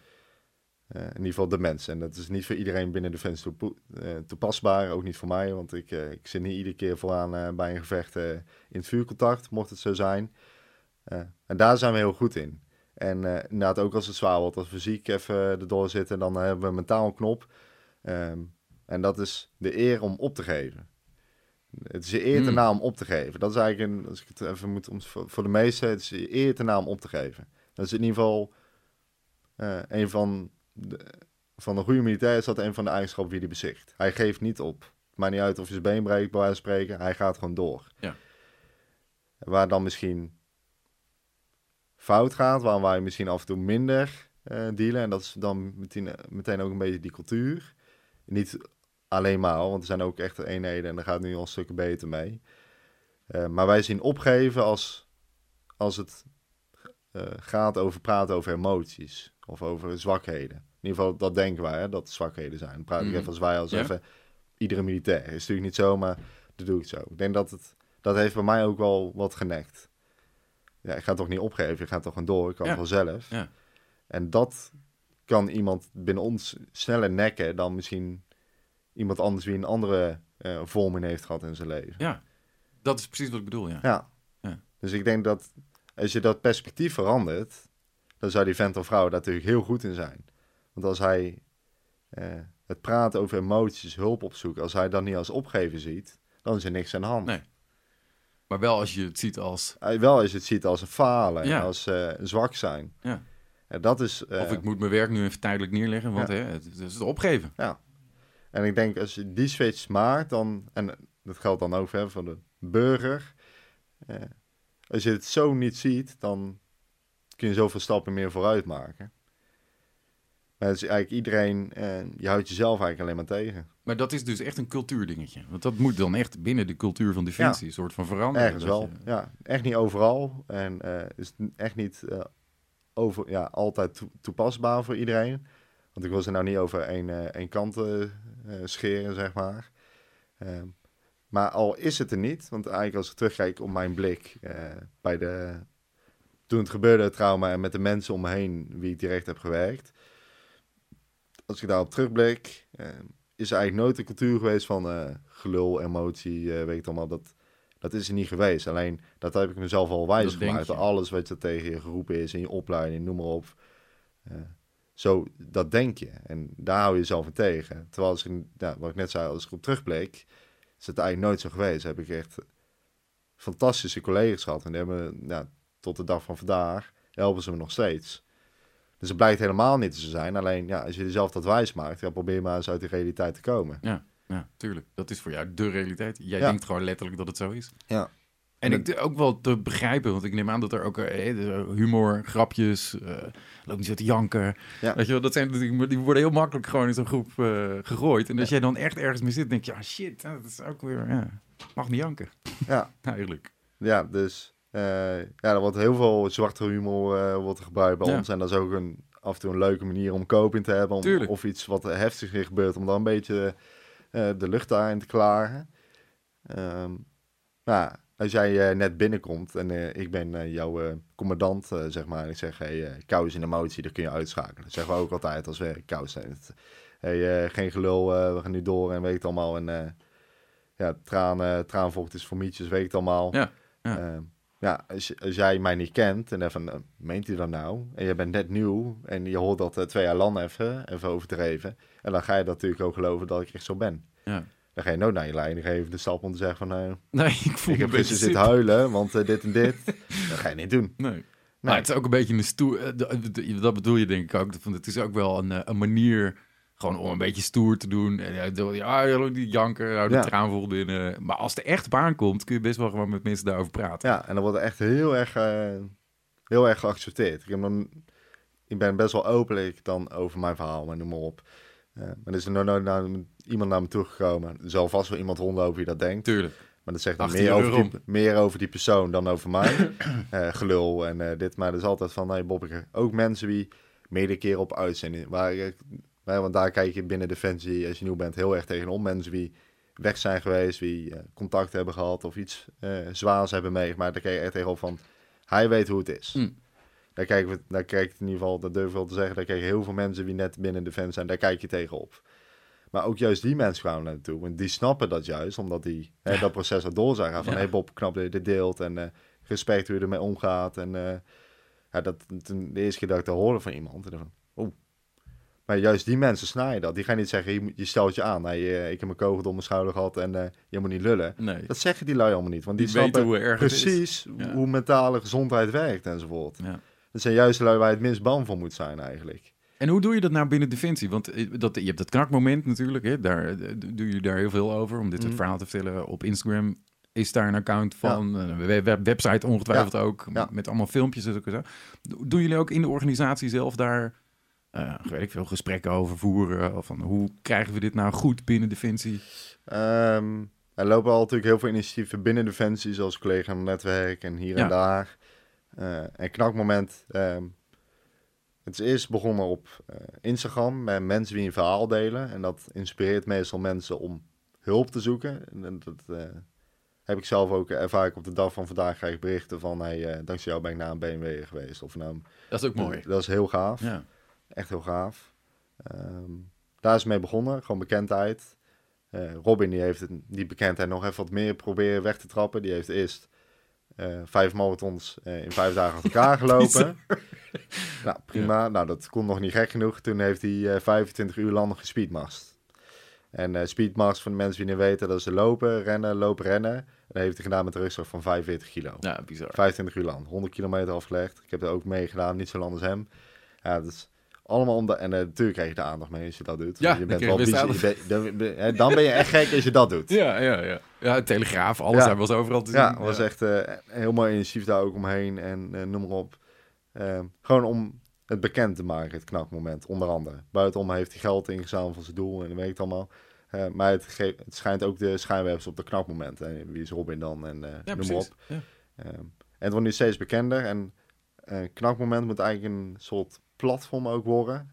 Uh, in ieder geval de mensen. En dat is niet voor iedereen binnen de fans uh, toepasbaar. Ook niet voor mij, want ik, uh, ik zit niet iedere keer vooraan bij een gevecht in het vuurcontact, mocht het zo zijn. en daar zijn we heel goed in. En inderdaad, ook als het zwaar wordt, als fysiek even erdoor zitten, dan hebben we mentaal een knop. Um, en dat is de eer om op te geven. Het is je eer te Hmm. naam op te geven. Dat is eigenlijk, een, als ik het even moet, om, voor, de meesten, het is je eer te naam op te geven. Dat is in ieder geval een van de, van een goede militair is dat een van de eigenschappen die hij bezicht. Hij geeft niet op. Het maakt niet uit of je zijn been breekt, bij wijze van spreken. Hij gaat gewoon door. Ja. Waar dan misschien fout gaat, waar wij misschien af en toe minder uh, dealen. En dat is dan meteen, meteen ook een beetje die cultuur. Niet alleen maar, want er zijn ook echt eenheden en daar gaat nu al stukken beter mee. Uh, maar wij zien opgeven als, als het uh, gaat over praten over emoties of over zwakheden. In ieder geval, dat denken wij, hè, dat het zwakheden zijn. Dan praat ik Mhm. even als wij, als Ja. even iedere militair. Is natuurlijk niet zo, maar dat doe ik zo. Ik denk dat het, dat heeft bij mij ook wel wat genekt. Ja, ik ga toch niet opgeven, ik ga toch gewoon door, ik kan Ja. het wel zelf. Ja. En dat kan iemand binnen ons sneller nekken dan misschien iemand anders wie een andere uh, vorming heeft gehad in zijn leven. Ja, dat is precies wat ik bedoel, ja. Ja. Ja. Dus ik denk dat als je dat perspectief verandert, dan zou die vent of vrouw daar natuurlijk heel goed in zijn. Want als hij uh, het praten over emoties, hulp opzoeken, als hij dat niet als opgeven ziet, dan is er niks aan de hand. Nee. Maar wel als je het ziet als... Hij, wel als je het ziet als een falen, Ja. als uh, zwak zijn. Ja. En dat is... uh, Of ik moet mijn werk nu even tijdelijk neerleggen, want Ja. hè, het, is het opgeven. Ja. En ik denk als je die switch maakt, dan, en dat geldt dan ook hè, voor de burger. Eh, als je het zo niet ziet, dan kun je zoveel stappen meer vooruit maken. Maar het is eigenlijk iedereen, eh, je houdt jezelf eigenlijk alleen maar tegen. Maar dat is dus echt een cultuurdingetje. Want dat moet dan echt binnen de cultuur van Defensie een soort van veranderen. Ergens wel, je- ja. Echt niet overal. En eh is echt niet eh, over, ja, altijd toe- toepasbaar voor iedereen. Want ik wil ze nou niet over één, één kant scheren, zeg maar. Ehm, maar al is het er niet, want eigenlijk als ik terugkijk op mijn blik bij de... Toen het gebeurde, het trauma, en met de mensen om me heen wie ik direct heb gewerkt. Als ik daarop terugblik, eh, is er eigenlijk nooit een cultuur geweest van eh, gelul, emotie, eh, weet ik allemaal. Dat, dat is er niet geweest. Alleen dat heb ik mezelf al wijs Dat gemaakt. je. Alles wat er tegen je geroepen is in je opleiding, noem maar op. Eh, zo, dat denk je. En daar hou je jezelf in tegen. Terwijl, als ik, wat ik net zei, als ik op terugblik, is het eigenlijk nooit zo geweest. Heb ik echt fantastische collega's gehad. En die hebben, ja, tot de dag van vandaag, helpen ze me nog steeds. Dus het blijkt helemaal niet te zijn. Alleen, ja, als je jezelf dat wijs maakt, ja, probeer maar eens uit die realiteit te komen. Ja, ja, tuurlijk. Dat is voor jou de realiteit. Jij Ja. denkt gewoon letterlijk dat het zo is. Ja. En En ik ook wel te begrijpen, want ik neem aan dat er ook eh, de humor, grapjes, eh loop niet zo te janken. Ja. Weet je wel, dat zijn die worden heel makkelijk gewoon in zo'n groep eh, gegooid. En als jij dan echt ergens mee zit, denk je, ah shit, dat is ook weer, ja, mag niet janken. Ja, Eigenlijk. ja dus eh, ja, er wordt heel veel zwarte humor eh, wordt er gebruikt bij Ja. ons. En dat is ook een, af en toe een leuke manier om coping te hebben. Om, Tuurlijk. of iets wat heftigs weer gebeurt, om dan een beetje eh, de lucht daarin te klaren. Ehm, nou, als jij net binnenkomt en ik ben jouw commandant, zeg maar, en ik zeg, hey, kou is in de motie, dat kun je uitschakelen. Dat zeggen we ook altijd als we kou zijn. Hey, geen gelul, we gaan nu door en weet het allemaal. En ja, tranen, traanvocht is voor mietjes, weet het allemaal. Ja, ja. Ja, als, als, jij mij niet kent en even, uh, meent hij dat nou? En je bent net nieuw en je hoort dat uh, twee jaar lang even, even overdreven. En dan ga je natuurlijk ook geloven dat ik echt zo ben. Ja. Dan ga je nooit naar je leiding geven de stap om te zeggen van... Uh, nee, ik voel ik heb gisteren zitten huilen, want dit en dit. dat ga je niet doen. Nee. nee. Maar het is ook een beetje een stoer... Dat bedoel je denk ik ook. Het is ook wel een, een manier gewoon om een beetje stoer te doen. En ja, ja die janker, hou de ja. traan vol binnen. Maar als er echt op aankomt, kun je best wel gewoon met mensen daarover praten. Ja, en dan wordt er echt heel erg, uh, heel erg geaccepteerd. Ik, heb dan, ik ben best wel openlijk dan over mijn verhaal, maar noem maar op. Uh, maar er is er nooit naar, iemand naar me toegekomen. Er zal vast wel iemand rondlopen wie dat denkt. Tuurlijk. Maar dat zegt dan meer over, die, meer over die persoon dan over mij. uh, gelul en dit. Maar er is altijd van, nee Bob, ook mensen die meerdere keren op uitzending... Waar ik want daar kijk je binnen Defensie, als je nieuw bent, heel erg tegenom. Mensen die weg zijn geweest, die uh, contact hebben gehad of iets uh, zwaars hebben meegemaakt. Daar kijk je echt tegenop van, hij weet hoe het is. Mm. Daar, kijken we, daar kijk ik in ieder geval, dat durf ik wel te zeggen, daar kijken heel veel mensen die net binnen Defensie zijn, daar kijk je tegenop. Maar ook juist die mensen gaan naartoe. Want die snappen dat juist, omdat die hè, dat proces er door zijn gaan. Van, ja. hey Bob, knap dat je dit deelt. En uh, respect hoe je ermee omgaat. En ja, dat, de eerste keer dat ik dat hoorde van iemand. En dan van, oh, maar juist die mensen snijden dat. Die gaan niet zeggen, je, je stelt je aan. Nee, eh, ik heb mijn kogel door mijn schouder gehad en uh, je moet niet lullen. Nee. Dat zeggen die lui allemaal niet. Want die, die weten hoe erg precies hoe mentale gezondheid werkt enzovoort. Ja. Dat zijn juist de lui waar je het minst bang voor moet zijn eigenlijk. En hoe doe je dat nou binnen Defensie? Want eh, dat, je hebt dat knakmoment natuurlijk. Hè? Daar doe je daar heel veel over om dit soort mm. verhaal te vertellen. Op Instagram is daar een account van. Een website ongetwijfeld ook. Met allemaal filmpjes en zo. Doen jullie ook in de organisatie zelf daar uh, weet ik veel, gesprekken over voeren? Of van hoe krijgen we dit nou goed binnen Defensie? Um, er lopen al natuurlijk heel veel initiatieven binnen Defensie, zoals collega netwerk en hier en daar. Uh, en knakmoment. Um, het is eerst begonnen op uh, Instagram met mensen die een verhaal delen. En dat inspireert meestal mensen om hulp te zoeken. En dat heb ik zelf ook ervaar ik op de dag van vandaag krijg berichten van... Hey, dankzij jou ben ik naar een BMW geweest. Of nou, dat is ook mooi. Dat is heel gaaf. Ja. Echt heel gaaf. Um, daar is mee begonnen, gewoon bekendheid. Uh, Robin die heeft het, die bekendheid nog even wat meer proberen weg te trappen. Die heeft eerst uh, vijf marathons uh, in vijf dagen achter elkaar gelopen. nou, prima. Nou, dat kon nog niet gek genoeg. Toen heeft hij 25 uur lang gespeedmast. En speedmast, van de mensen die niet weten, dat is lopen, rennen, lopen, rennen. En dat heeft hij gedaan met een rugzak van 45 kilo. Ja, bizar. 25 uur lang, 100 kilometer afgelegd. Ik heb er ook mee gedaan, niet zo lang als hem. Ja, dat is allemaal om En uh, natuurlijk krijg je de aandacht mee als je dat doet. Ja, je bent wel je dan, dan, ben je echt gek als je dat doet. Ja, ja, ja. Ja, Telegraaf, alles ja. was overal te zien. Ja, was echt uh, heel mooi initiatief daar ook omheen. En uh, noem maar op. Ehm, gewoon om het bekend te maken, het knakmoment, onder andere. Buitenom heeft hij geld ingezameld voor zijn doel en dat weet ik allemaal. maar het, het, schijnt ook de schijnwerpers op de knakmoment. En wie is Robin dan? En ja, noem maar op. Ja. Ehm, en het wordt nu steeds bekender. En knakmoment moet eigenlijk een soort platform ook worden.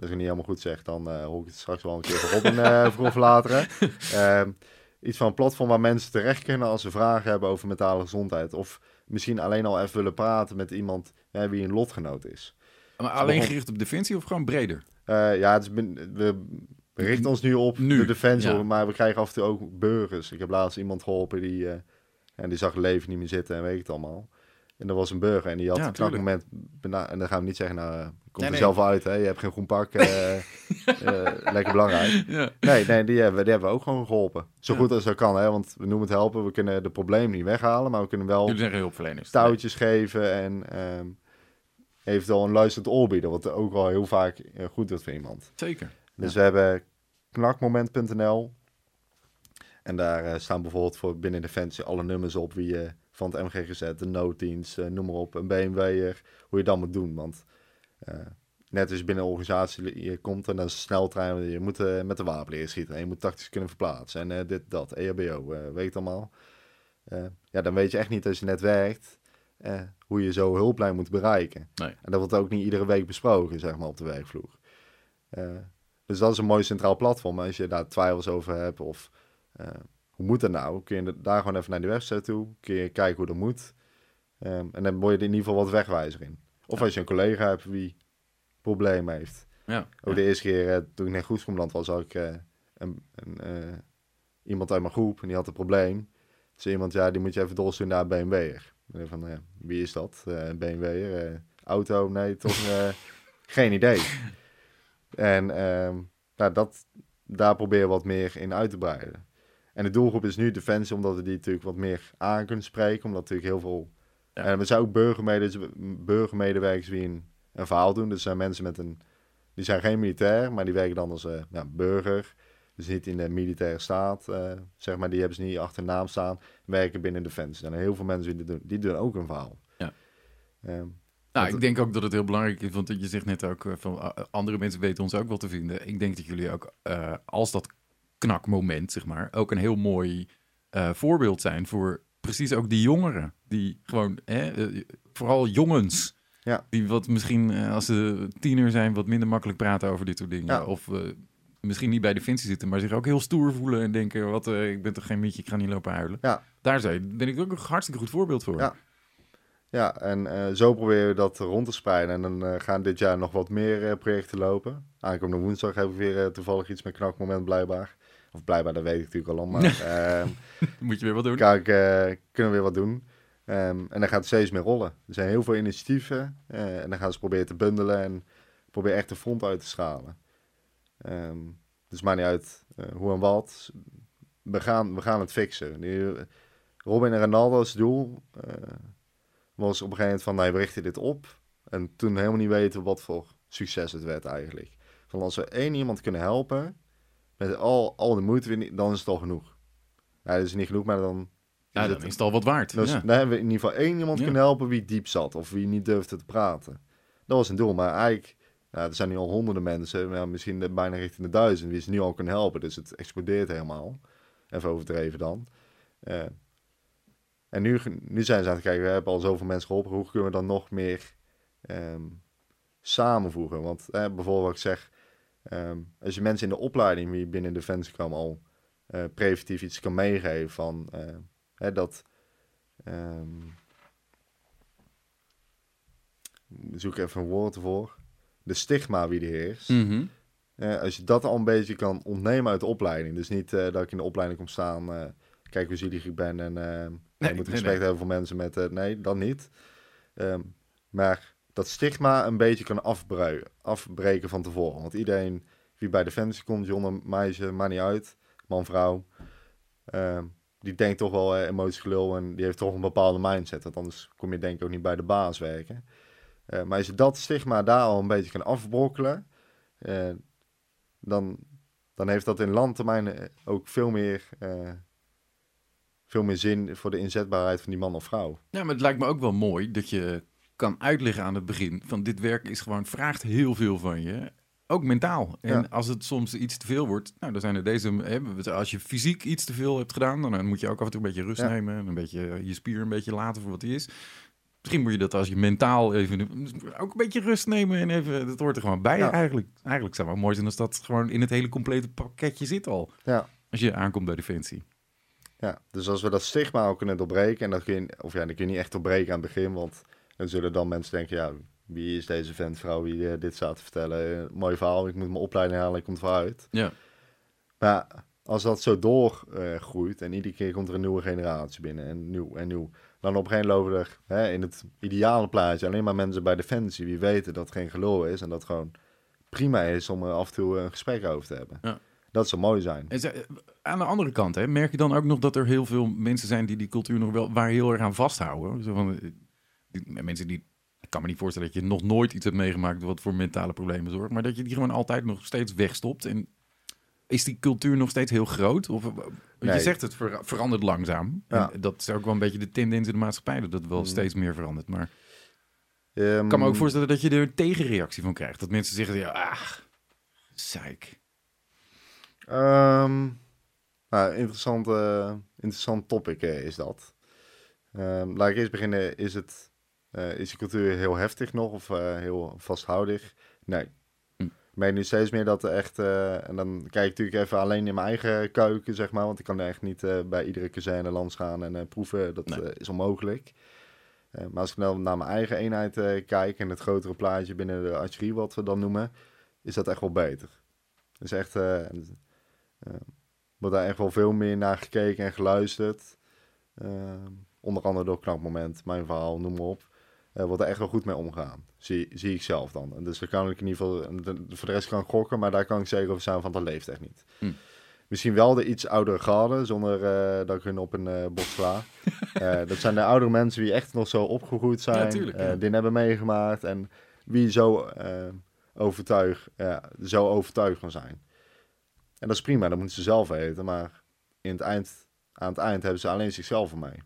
Als ik niet helemaal goed zeg, dan uh, hoor ik het straks wel een keer voor Robin uh, vroeg of later. Uh, iets van een platform waar mensen terecht kunnen als ze vragen hebben over mentale gezondheid. Of misschien alleen al even willen praten met iemand uh, wie een lotgenoot is. Maar alleen gericht op defensie of gewoon breder? ja, het is, we richten ons nu op nu, de defensie, maar we krijgen af en toe ook burgers. Ik heb laatst iemand geholpen die, en die zag het leven niet meer zitten en weet het allemaal. En dat was een burger en die had ja, een moment. En dan gaan we niet zeggen, nou, komt nee, er zelf uit, hè? je hebt geen groen pak. Uh, uh, lekker belangrijk. Ja. Nee, nee die, hebben, die hebben we ook gewoon geholpen. Zo goed als dat kan, hè? want we noemen het helpen. We kunnen de problemen niet weghalen, maar we kunnen wel touwtjes geven en um, eventueel een luisterend oor bieden. Wat ook wel heel vaak uh, goed is voor iemand. Zeker. Dus we hebben knakmoment.nl. En daar staan bijvoorbeeld voor binnen Defensie alle nummers op wie je van het MGGZ, de nooddienst, uh, noem maar op, een BMW'er, hoe je dat moet doen. Want uh, net als binnen een organisatie, je komt en dan is een sneltrein, je moet uh, met de wapen schieten en je moet tactisch kunnen verplaatsen en dit, dat, EHBO, weet allemaal. ja, dan weet je echt niet als je net werkt, hoe je zo hulplijn moet bereiken. Nee. En dat wordt ook niet iedere week besproken, zeg maar, op de werkvloer. dus dat is een mooi centraal platform. Als je daar twijfels over hebt of hoe moet dat nou? Kun je daar gewoon even naar die website toe? Kun je kijken hoe dat moet? Ehm, en dan word je in ieder geval wat wegwijzer in. Of als je een collega hebt wie problemen heeft. Ja. Ook de eerste keer uh, toen ik naar Groeskomland was, had ik uh, een, een, uh, iemand uit mijn groep en die had een probleem. Dus iemand, ja, die moet je even doorsturen naar BMW'er. Van, wie is dat? BMW'er? auto? Nee, toch geen idee. En um, nou, dat, daar probeer je wat meer in uit te breiden. En de doelgroep is nu Defensie, omdat we die natuurlijk wat meer aan kunnen spreken. Omdat natuurlijk heel veel... Ja. En we zijn ook burgermedewerkers, burgermedewerkers die een, een verhaal doen. Dus zijn mensen met een... Die zijn geen militair, maar die werken dan als uh, ja, burger. Dus niet in de militaire staat, uh, zeg maar. Die hebben ze niet achter naam staan. Werken binnen Defensie. Zijn heel veel mensen die doen. Die doen ook een verhaal. Ja. Um, nou, ik denk ook dat het heel belangrijk is, want je zegt net ook uh, van andere mensen weten ons ook wel te vinden. Ik denk dat jullie ook, uh, als dat knakmoment, zeg maar, ook een heel mooi uh, voorbeeld zijn voor precies ook die jongeren. Die gewoon, hè, vooral jongens, ja. die wat misschien als ze tiener zijn, wat minder makkelijk praten over dit soort dingen. Ja. Of misschien niet bij de Defensie zitten, maar zich ook heel stoer voelen en denken, wat, ik ben toch geen mietje, ik ga niet lopen huilen. Ja. Daar zijn, ben ik ook een hartstikke goed voorbeeld voor. Ja. Ja, en uh, zo proberen we dat rond te spreiden. En dan uh, gaan dit jaar nog wat meer uh, projecten lopen. Aankomende woensdag hebben we weer toevallig iets met knakmoment blijkbaar. Of blijkbaar, dat weet ik natuurlijk al lang. Maar ehm, moet je weer wat doen. Kijk, kunnen we weer wat doen. Um, en dan gaat het steeds meer rollen. Er zijn heel veel initiatieven. en dan gaan ze proberen te bundelen en proberen echt de front uit te schalen. Um, dus maakt niet uit hoe en wat. We gaan, we gaan het fixen. Robin en Ronaldo's doel was op een gegeven moment van, nee, we richten dit op. En toen helemaal niet weten wat voor succes het werd eigenlijk. Van als we één iemand kunnen helpen, met al, al de moeite, dan is het al genoeg. Ja, dat is niet genoeg, maar dan... Ja, is dan het, is het al wat waard. Dus ja. dan hebben we in ieder geval één iemand kunnen helpen wie diep zat. Of wie niet durfde te praten. Dat was een doel. Maar eigenlijk, er zijn nu al honderden mensen. Maar misschien bijna richting de duizend. Wie ze nu al kunnen helpen. Dus het explodeert helemaal. Even overdreven dan. Uh, en nu, nu zijn ze aan het kijken, we hebben al zoveel mensen geholpen, hoe kunnen we dan nog meer um, samenvoegen? Want eh, bijvoorbeeld wat ik zeg, um, als je mensen in de opleiding die binnen Defensie komen al uh, preventief iets kan meegeven van uh, hè, dat... Um, zoek even een woord ervoor. De stigma wie er heerst. Mm -hmm. uh, als je dat al een beetje kan ontnemen uit de opleiding. Dus niet dat ik in de opleiding kom staan, kijk hoe zielig ik ben en Nee, je moet respect nee, nee. hebben voor mensen met... Nee, dat niet. Um, maar dat stigma een beetje kan afbreken, afbreken van tevoren. Want iedereen wie bij Defensie komt, jongen, meisje, maakt niet uit. Man, vrouw. Um, die denkt toch wel uh, emotie en die heeft toch een bepaalde mindset. Want anders kom je denk ik ook niet bij de baas werken. Uh, maar als je dat stigma daar al een beetje kan afbrokkelen... Uh, dan, dan heeft dat in landtermijn ook veel meer veel meer zin voor de inzetbaarheid van die man of vrouw. Ja, maar het lijkt me ook wel mooi dat je kan uitleggen aan het begin van dit werk is gewoon vraagt heel veel van je. Ook mentaal. En ja. als het soms iets te veel wordt, nou, dan zijn er deze. Hè, als je fysiek iets te veel hebt gedaan, dan moet je ook af en toe een beetje rust ja. nemen. Een beetje je spier een beetje laten voor wat hij is. Misschien moet je dat als je mentaal even ook een beetje rust nemen en even. Dat hoort er gewoon bij. Ja. Eigenlijk, eigenlijk zou het wel mooi zijn als dat gewoon in het hele complete pakketje zit al. Ja. Als je aankomt bij Defensie. Ja, dus als we dat stigma ook kunnen doorbreken, en dat kun je, of ja, dat kun je niet echt doorbreken aan het begin, want dan zullen dan mensen denken, ja, wie is deze ventvrouw die uh, dit staat te vertellen? Uh, mooi verhaal, ik moet mijn opleiding halen, ik kom vooruit. Ja. Maar als dat zo doorgroeit uh, en iedere keer komt er een nieuwe generatie binnen en nieuw en nieuw, dan op een gegeven moment lopen er hè, in het ideale plaatje alleen maar mensen bij Defensie die weten dat het geen geloof is en dat gewoon prima is om er af en toe een gesprek over te hebben. Ja. Dat zou mooi zijn. En aan de andere kant, hè, merk je dan ook nog dat er heel veel mensen zijn die die cultuur nog wel waar heel erg aan vasthouden? Zo van, die, mensen die. Ik kan me niet voorstellen dat je nog nooit iets hebt meegemaakt wat voor mentale problemen zorgt, maar dat je die gewoon altijd nog steeds wegstopt. En is die cultuur nog steeds heel groot? Of, nee. Je zegt het ver, verandert langzaam. Ja. En dat is ook wel een beetje de tendens in de maatschappij, dat het wel mm. steeds meer verandert. Maar um, ik kan me ook voorstellen dat je er een tegenreactie van krijgt. Dat mensen zeggen, ja, ach, zeik. Um, nou, interessant, uh, interessant topic uh, is dat. Um, laat ik eerst beginnen. Is, het, uh, is de cultuur heel heftig nog of heel vasthoudig? Nee. Hm. merk nu steeds meer dat er echt... en dan kijk ik natuurlijk even alleen in mijn eigen keuken, zeg maar. Want ik kan echt niet bij iedere kazerne langs gaan en proeven. Dat is onmogelijk. maar als ik nou naar mijn eigen eenheid kijk... en het grotere plaatje binnen de archerie, wat we dan noemen... is dat echt wel beter. Dus echt wordt daar echt wel veel meer naar gekeken en geluisterd. Ehm, onder andere door Knapmoment, mijn verhaal, noem maar op. Uh, wordt er echt wel goed mee omgaan. Zie, zie ik zelf dan. En dus daar kan ik in ieder geval... voor de rest kan ik gokken, maar daar kan ik zeker over zijn van dat leeft echt niet. Hm. Misschien wel de iets oudere garde, zonder uh, dat ik hun op een uh, bos sla. dat zijn de oudere mensen die echt nog zo opgegroeid zijn. Ja, tuurlijk, ja. die hebben meegemaakt. En wie zo, overtuig, zo overtuigd kan zijn. En dat is prima, dat moeten ze zelf weten. Maar in het eind, aan het eind hebben ze alleen zichzelf voor mij.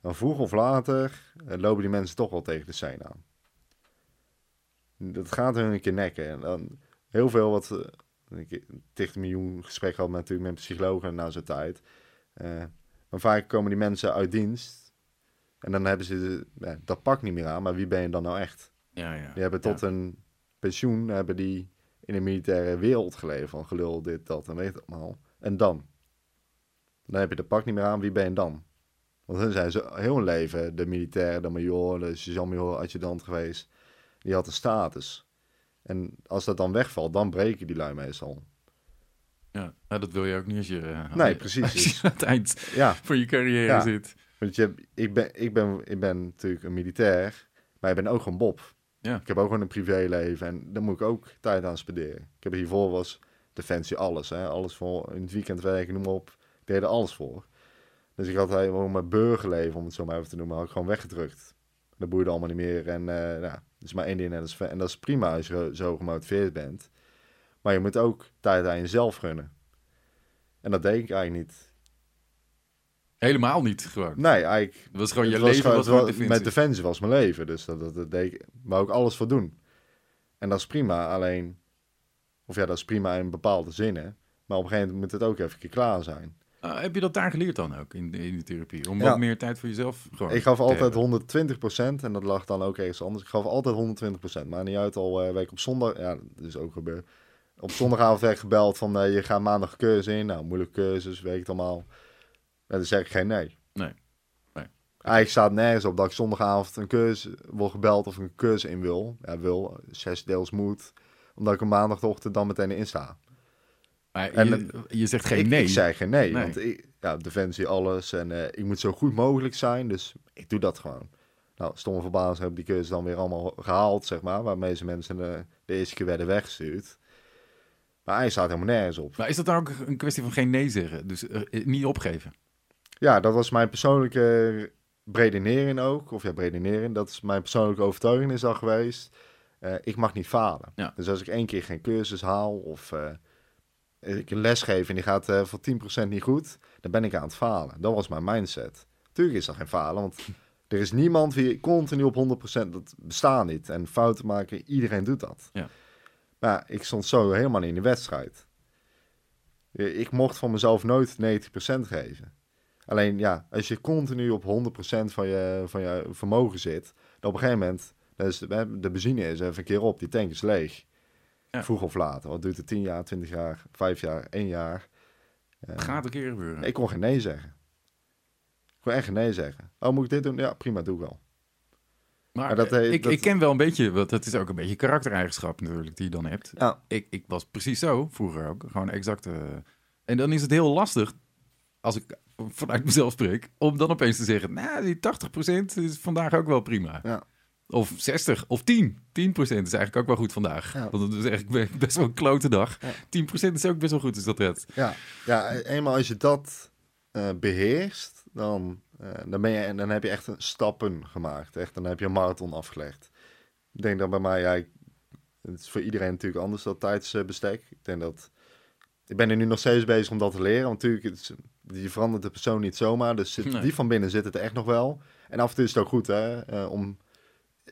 Dan vroeg of later eh, lopen die mensen toch wel tegen de scène aan. Dat gaat hun een keer nekken. En dan heel veel wat... Ik dicht een miljoen gesprek had met, natuurlijk met psychologen na zo'n tijd. Uh, maar vaak komen die mensen uit dienst. En dan hebben ze dat pak niet meer aan. Maar wie ben je dan nou echt? Ja, ja. Die hebben tot een pensioen hebben die in de militaire wereld geleefd. Van gelul, dit, dat en weet het allemaal. En dan? Dan heb je de pak niet meer aan, wie ben je dan? Want hun zijn ze heel hun leven de militair, de major, de sergeant-major, adjudant geweest. Die had een status. En als dat dan wegvalt, dan breken die lui meestal. Ja, nou, dat wil je ook niet als je, uh, nee, precies. Als je aan het eind ja. van je carrière zit. Want je, ik, ben, ik, ben, ik ben natuurlijk een militair, maar ik ben ook een Bob. Ja. Ik heb ook gewoon een privéleven en daar moet ik ook tijd aan spenderen. Ik heb hiervoor was Defensie alles, hè? alles voor in het weekend werken, noem maar op. Ik deed er alles voor. Dus ik had gewoon mijn burgerleven, om het zo maar even te noemen, had ik gewoon weggedrukt. Dat boeide allemaal niet meer en uh, nou, dat is maar één ding en dat is, en dat is prima als je zo gemotiveerd bent. Maar je moet ook tijd aan jezelf gunnen. En dat deed ik eigenlijk niet. Helemaal niet gewoon. Nee, eigenlijk. Het was gewoon je leven was, was defensie. Met defensie was mijn leven, dus dat, dat, dat deed ik, wou ik alles voor doen. En dat is prima, alleen, of ja, dat is prima in bepaalde zinnen, maar op een gegeven moment moet het ook even klaar zijn. Uh, heb je dat daar geleerd dan ook in, in de therapie? Om wat meer tijd voor jezelf gewoon Ik gaf altijd 120% en dat lag dan ook ergens anders. Ik gaf altijd 120% maar niet uit al uh, week op zondag. Ja, dat is ook gebeurd. Op zondagavond werd gebeld van uh, je gaat maandag cursus in. Nou, moeilijke cursus, weet ik het allemaal. En dan zeg ik geen nee. Nee. nee. Eigenlijk staat nergens op dat ik zondagavond een cursus word gebeld of ik een cursus in wil. Ja, wil, zes deels moet. Omdat ik een maandagochtend dan meteen in sta. Maar en, je, je zegt geen nee. Ik zei geen nee, want ik, ja, defensie alles en uh, ik moet zo goed mogelijk zijn, dus ik doe dat gewoon. Nou, stomme verbazing heb die cursus dan weer allemaal gehaald, zeg maar, waarmee ze mensen de, de eerste keer werden weggestuurd. Maar hij staat helemaal nergens op. Maar is dat dan ook een kwestie van geen nee zeggen? Dus uh, niet opgeven? Ja, dat was mijn persoonlijke bredenering ook. Of ja, bredenering, dat is mijn persoonlijke overtuiging is al geweest. Uh, ik mag niet falen. Ja. Dus als ik één keer geen cursus haal of ik een les geef en die gaat uh, voor 10% niet goed, dan ben ik aan het falen. Dat was mijn mindset. Tuurlijk is dat geen falen, want er is niemand die continu op 100%, dat bestaat niet. En fouten maken, iedereen doet dat. Ja. Maar ik stond zo helemaal in de wedstrijd. Ik mocht van mezelf nooit 90% geven. Alleen ja, als je continu op 100% van je, van je vermogen zit, dan op een gegeven moment, is de, de benzine is even een keer op, die tank is leeg. Ja. Vroeg of later. Wat duurt het? 10 jaar, 20 jaar, 5 jaar, 1 jaar? Het gaat een keer gebeuren. Ik kon geen nee zeggen. Ik kon echt nee zeggen. Oh, moet ik dit doen? Ja, prima, doe ik wel. Maar, dat, ik, dat... ik ken wel een beetje, want het is ook een beetje karaktereigenschap natuurlijk die je dan hebt. Ja. Ik, ik was precies zo, vroeger ook. Gewoon exact. Uh, en dan is het heel lastig, als ik vanuit mezelf spreek, om dan opeens te zeggen, nou, die 80% is vandaag ook wel prima. Ja. Of 60 of 10. 10% is eigenlijk ook wel goed vandaag. Want het is eigenlijk best wel een klote dag. Ja. 10% is ook best wel goed, is dat red. Ja, ja eenmaal als je dat uh, beheerst, dan, uh, dan, ben je, dan heb je echt stappen gemaakt. Echt, dan heb je een marathon afgelegd. Ik denk dat bij mij, ja, het is voor iedereen natuurlijk anders, dat tijdsbestek. Ik denk dat ik ben er nu nog steeds bezig om dat te leren. Want natuurlijk, het, je verandert de persoon niet zomaar. Dus die van binnen zit het echt nog wel. En af en toe is het ook goed hè, uh, om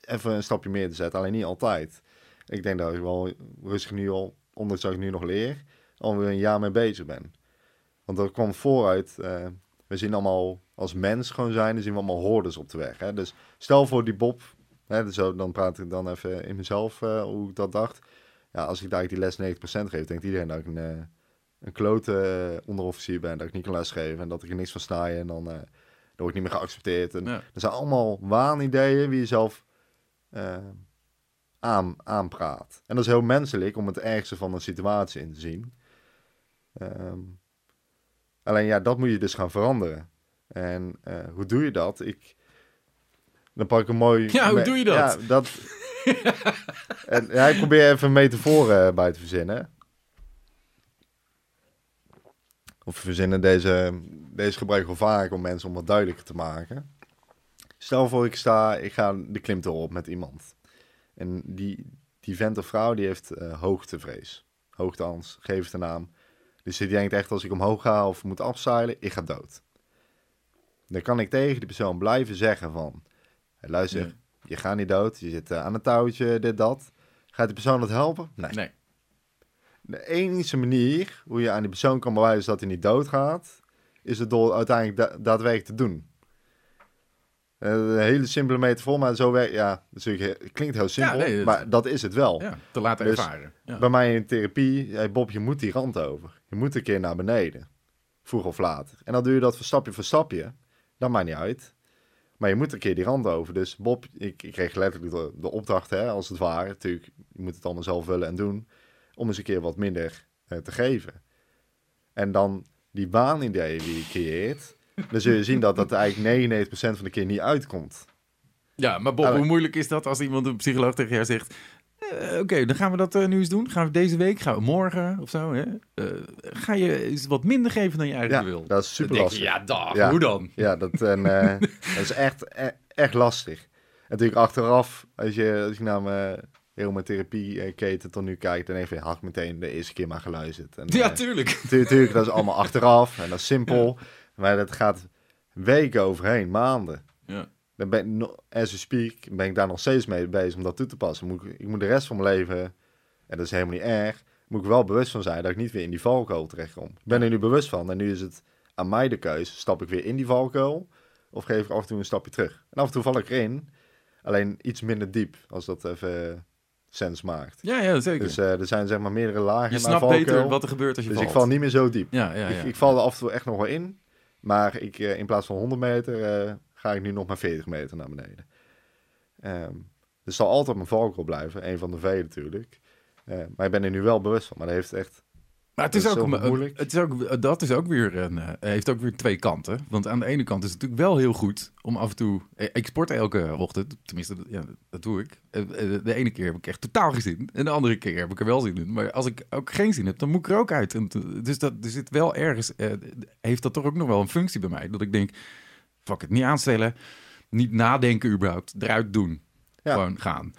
even een stapje meer te zetten. Alleen niet altijd. Ik denk dat ik wel rustig nu al, ondanks dat ik nu nog leer, alweer een jaar mee bezig ben. Want dat kwam vooruit. Uh, we zien allemaal als mens gewoon zijn, dan zien we allemaal hordes op de weg. Hè? Dus stel voor die Bob, hè, dus dan praat ik dan even in mezelf uh, hoe ik dat dacht ja, als ik daar die les 90% geef, denkt iedereen dat ik een, uh, een klote onderofficier ben, dat ik niet kan lesgeven en dat ik er niks van sta en dan, dan word ik niet meer geaccepteerd. En Er zijn allemaal waanideeën wie je zelf aan, aanpraat. En dat is heel menselijk om het ergste van een situatie in te zien. Ehm, alleen ja, dat moet je dus gaan veranderen. En hoe doe je dat? Ik, dan pak ik een mooi... Ja, hoe doe je dat? Ja, dat... en, ja, ik probeer even metaforen bij te verzinnen. Of verzinnen deze, deze gebruik wel vaak om mensen om wat duidelijker te maken. Stel voor ik sta, ik ga de klimtoren op met iemand. En die, die vent of vrouw die heeft uh, hoogtevrees. Hoogteangst, geef het een naam. Dus die denkt echt als ik omhoog ga of moet afzeilen, ik ga dood. Dan kan ik tegen die persoon blijven zeggen van... Luister, je gaat niet dood. Je zit uh, aan een touwtje, dit, dat. Gaat die persoon het helpen? Nee. nee. De enige manier hoe je aan die persoon kan bewijzen dat hij niet doodgaat, is het door uiteindelijk daadwerkelijk te doen. Uh, een hele simpele metafoor, maar zo werkt, ja, het klinkt heel simpel, maar dat is het wel. Ja, te laten dus ervaren. Ja. Bij mij in therapie, hey Bob, je moet die rand over. Je moet een keer naar beneden, vroeg of later. En dan doe je dat voor stapje voor stapje. Dat maakt niet uit. Maar je moet een keer die rand over. Dus Bob, ik, ik kreeg letterlijk de, de opdracht, hè, als het ware. Natuurlijk, je moet het allemaal zelf willen en doen. Om eens een keer wat minder uh, te geven. En dan die baanideeën die je creëert. Dan zul je zien dat dat eigenlijk 99% van de keer niet uitkomt. Ja, maar Bob, hoe moeilijk is dat als iemand, een psycholoog tegen jou zegt... Uh, Oké, dan gaan we dat uh, nu eens doen. Gaan we deze week, gaan we morgen of zo. Hè? Uh, ga je eens wat minder geven dan je eigenlijk ja, wil. dat is super lastig. ja, dag, hoe dan? Ja, dat, en, dat is echt, e-, echt lastig. En natuurlijk achteraf, als je, als je naar mijn, heel mijn therapieketen tot nu kijkt... dan even had ik meteen de eerste keer maar geluisterd. En, ja, tuurlijk. Tuurlijk, dat is allemaal achteraf en dat is simpel. Maar dat gaat weken overheen, maanden. Ja. Dan ben ik, as we speak, ben ik daar nog steeds mee bezig om dat toe te passen. Moet ik, ik moet de rest van mijn leven, en dat is helemaal niet erg, moet ik wel bewust van zijn dat ik niet weer in die valkuil terechtkom. Ik ben er nu bewust van en nu is het aan mij de keus. Stap ik weer in die valkuil of geef ik af en toe een stapje terug? En af en toe val ik erin, alleen iets minder diep, als dat even sens maakt. Ja, ja, zeker. Dus uh, er zijn zeg maar meerdere lagen Je snapt beter wat er gebeurt als je dus valt. ik val niet meer zo diep. Ja, ja, ja. Ik, ik val er af en toe echt nog wel in, maar ik, uh, in plaats van 100 meter... Uh, ga ik nu nog maar 40 meter naar beneden. Um, dus zal altijd mijn valkuil blijven. Een van de vele natuurlijk. Uh, maar ik ben er nu wel bewust van. Maar dat heeft echt... Maar het is, is ook, moeilijk. Het is ook, dat is ook weer een, uh, heeft ook weer twee kanten. Want aan de ene kant is het natuurlijk wel heel goed om af en toe. Eh, ik sport elke ochtend, tenminste, ja, dat doe ik. De ene keer heb ik echt totaal geen zin. En de andere keer heb ik er wel zin in. Maar als ik ook geen zin heb, dan moet ik er ook uit. En, dus dat er zit wel ergens. Heeft dat toch ook nog wel een functie bij mij? Dat ik denk fuck het, niet aanstellen, niet nadenken überhaupt, eruit doen. Ja. Gewoon gaan.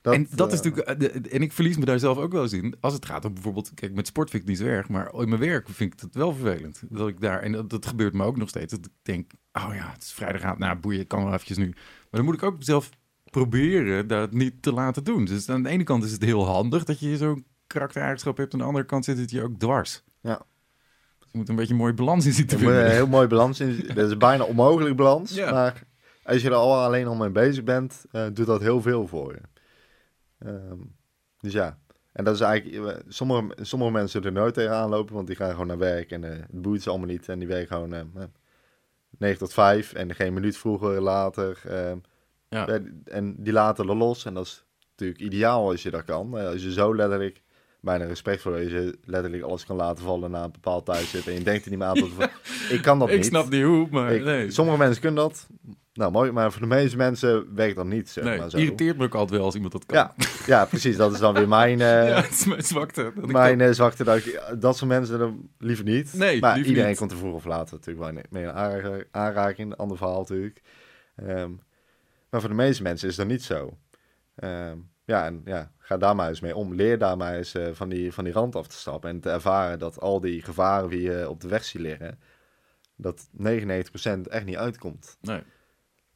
Dat, en dat is natuurlijk, eh, en ik verlies me daar zelf ook wel eens in. Als het gaat om bijvoorbeeld, kijk, met sport vind ik het niet zo erg, maar in mijn werk vind ik het wel vervelend. Dat ik daar, en dat, dat gebeurt me ook nog steeds. Dat ik denk, oh ja, het is vrijdagavond, nou boeien, kan wel eventjes nu. Maar dan moet ik ook zelf proberen dat niet te laten doen. Dus aan de ene kant is het heel handig dat je zo'n karaktereigenschap hebt, aan de andere kant zit het je ook dwars. Ja. Je moet een beetje een mooie balans in vinden. Een heel mooi balans in. Dat is bijna onmogelijk balans. Ja. Maar als je er al alleen al mee bezig bent, uh, doet dat heel veel voor je. Um, dus ja. En dat is eigenlijk, eh, sommige, sommige mensen er nooit tegenaan lopen, want die gaan gewoon naar werk en uh, het boeit ze allemaal niet. En die werken gewoon uh, 9 tot 5 en geen minuut vroeger, later. Uh, ja. En die laten er los. En dat is natuurlijk ideaal als je dat kan. als je zo letterlijk bijna respect voor dat je letterlijk alles kan laten vallen na een bepaald tijdstip. En je denkt er niet meer aan. Tot, ik kan dat niet. Ik snap niet hoe, maar ik, nee. Sommige mensen kunnen dat. Nou, mooi. Maar voor de meeste mensen werkt dat niet, zeg nee, maar zo. irriteert me ook altijd wel als iemand dat kan. Ja, ja precies. Dat is dan weer mijn... Uh, ja, het is mijn zwakte. Dat mijn uh, zwakte. Dat, ik, dat soort mensen dan liever niet. Nee, Maar iedereen niet. komt er vroeg of later natuurlijk wel mee in aanraking. Ander verhaal natuurlijk. Um, maar voor de meeste mensen is dat niet zo. Um, ja, en ja, ga daar maar eens mee om. Leer daar maar eens uh, van, die, van die rand af te stappen. En te ervaren dat al die gevaren die je op de weg ziet liggen, dat 99% echt niet uitkomt. Nee.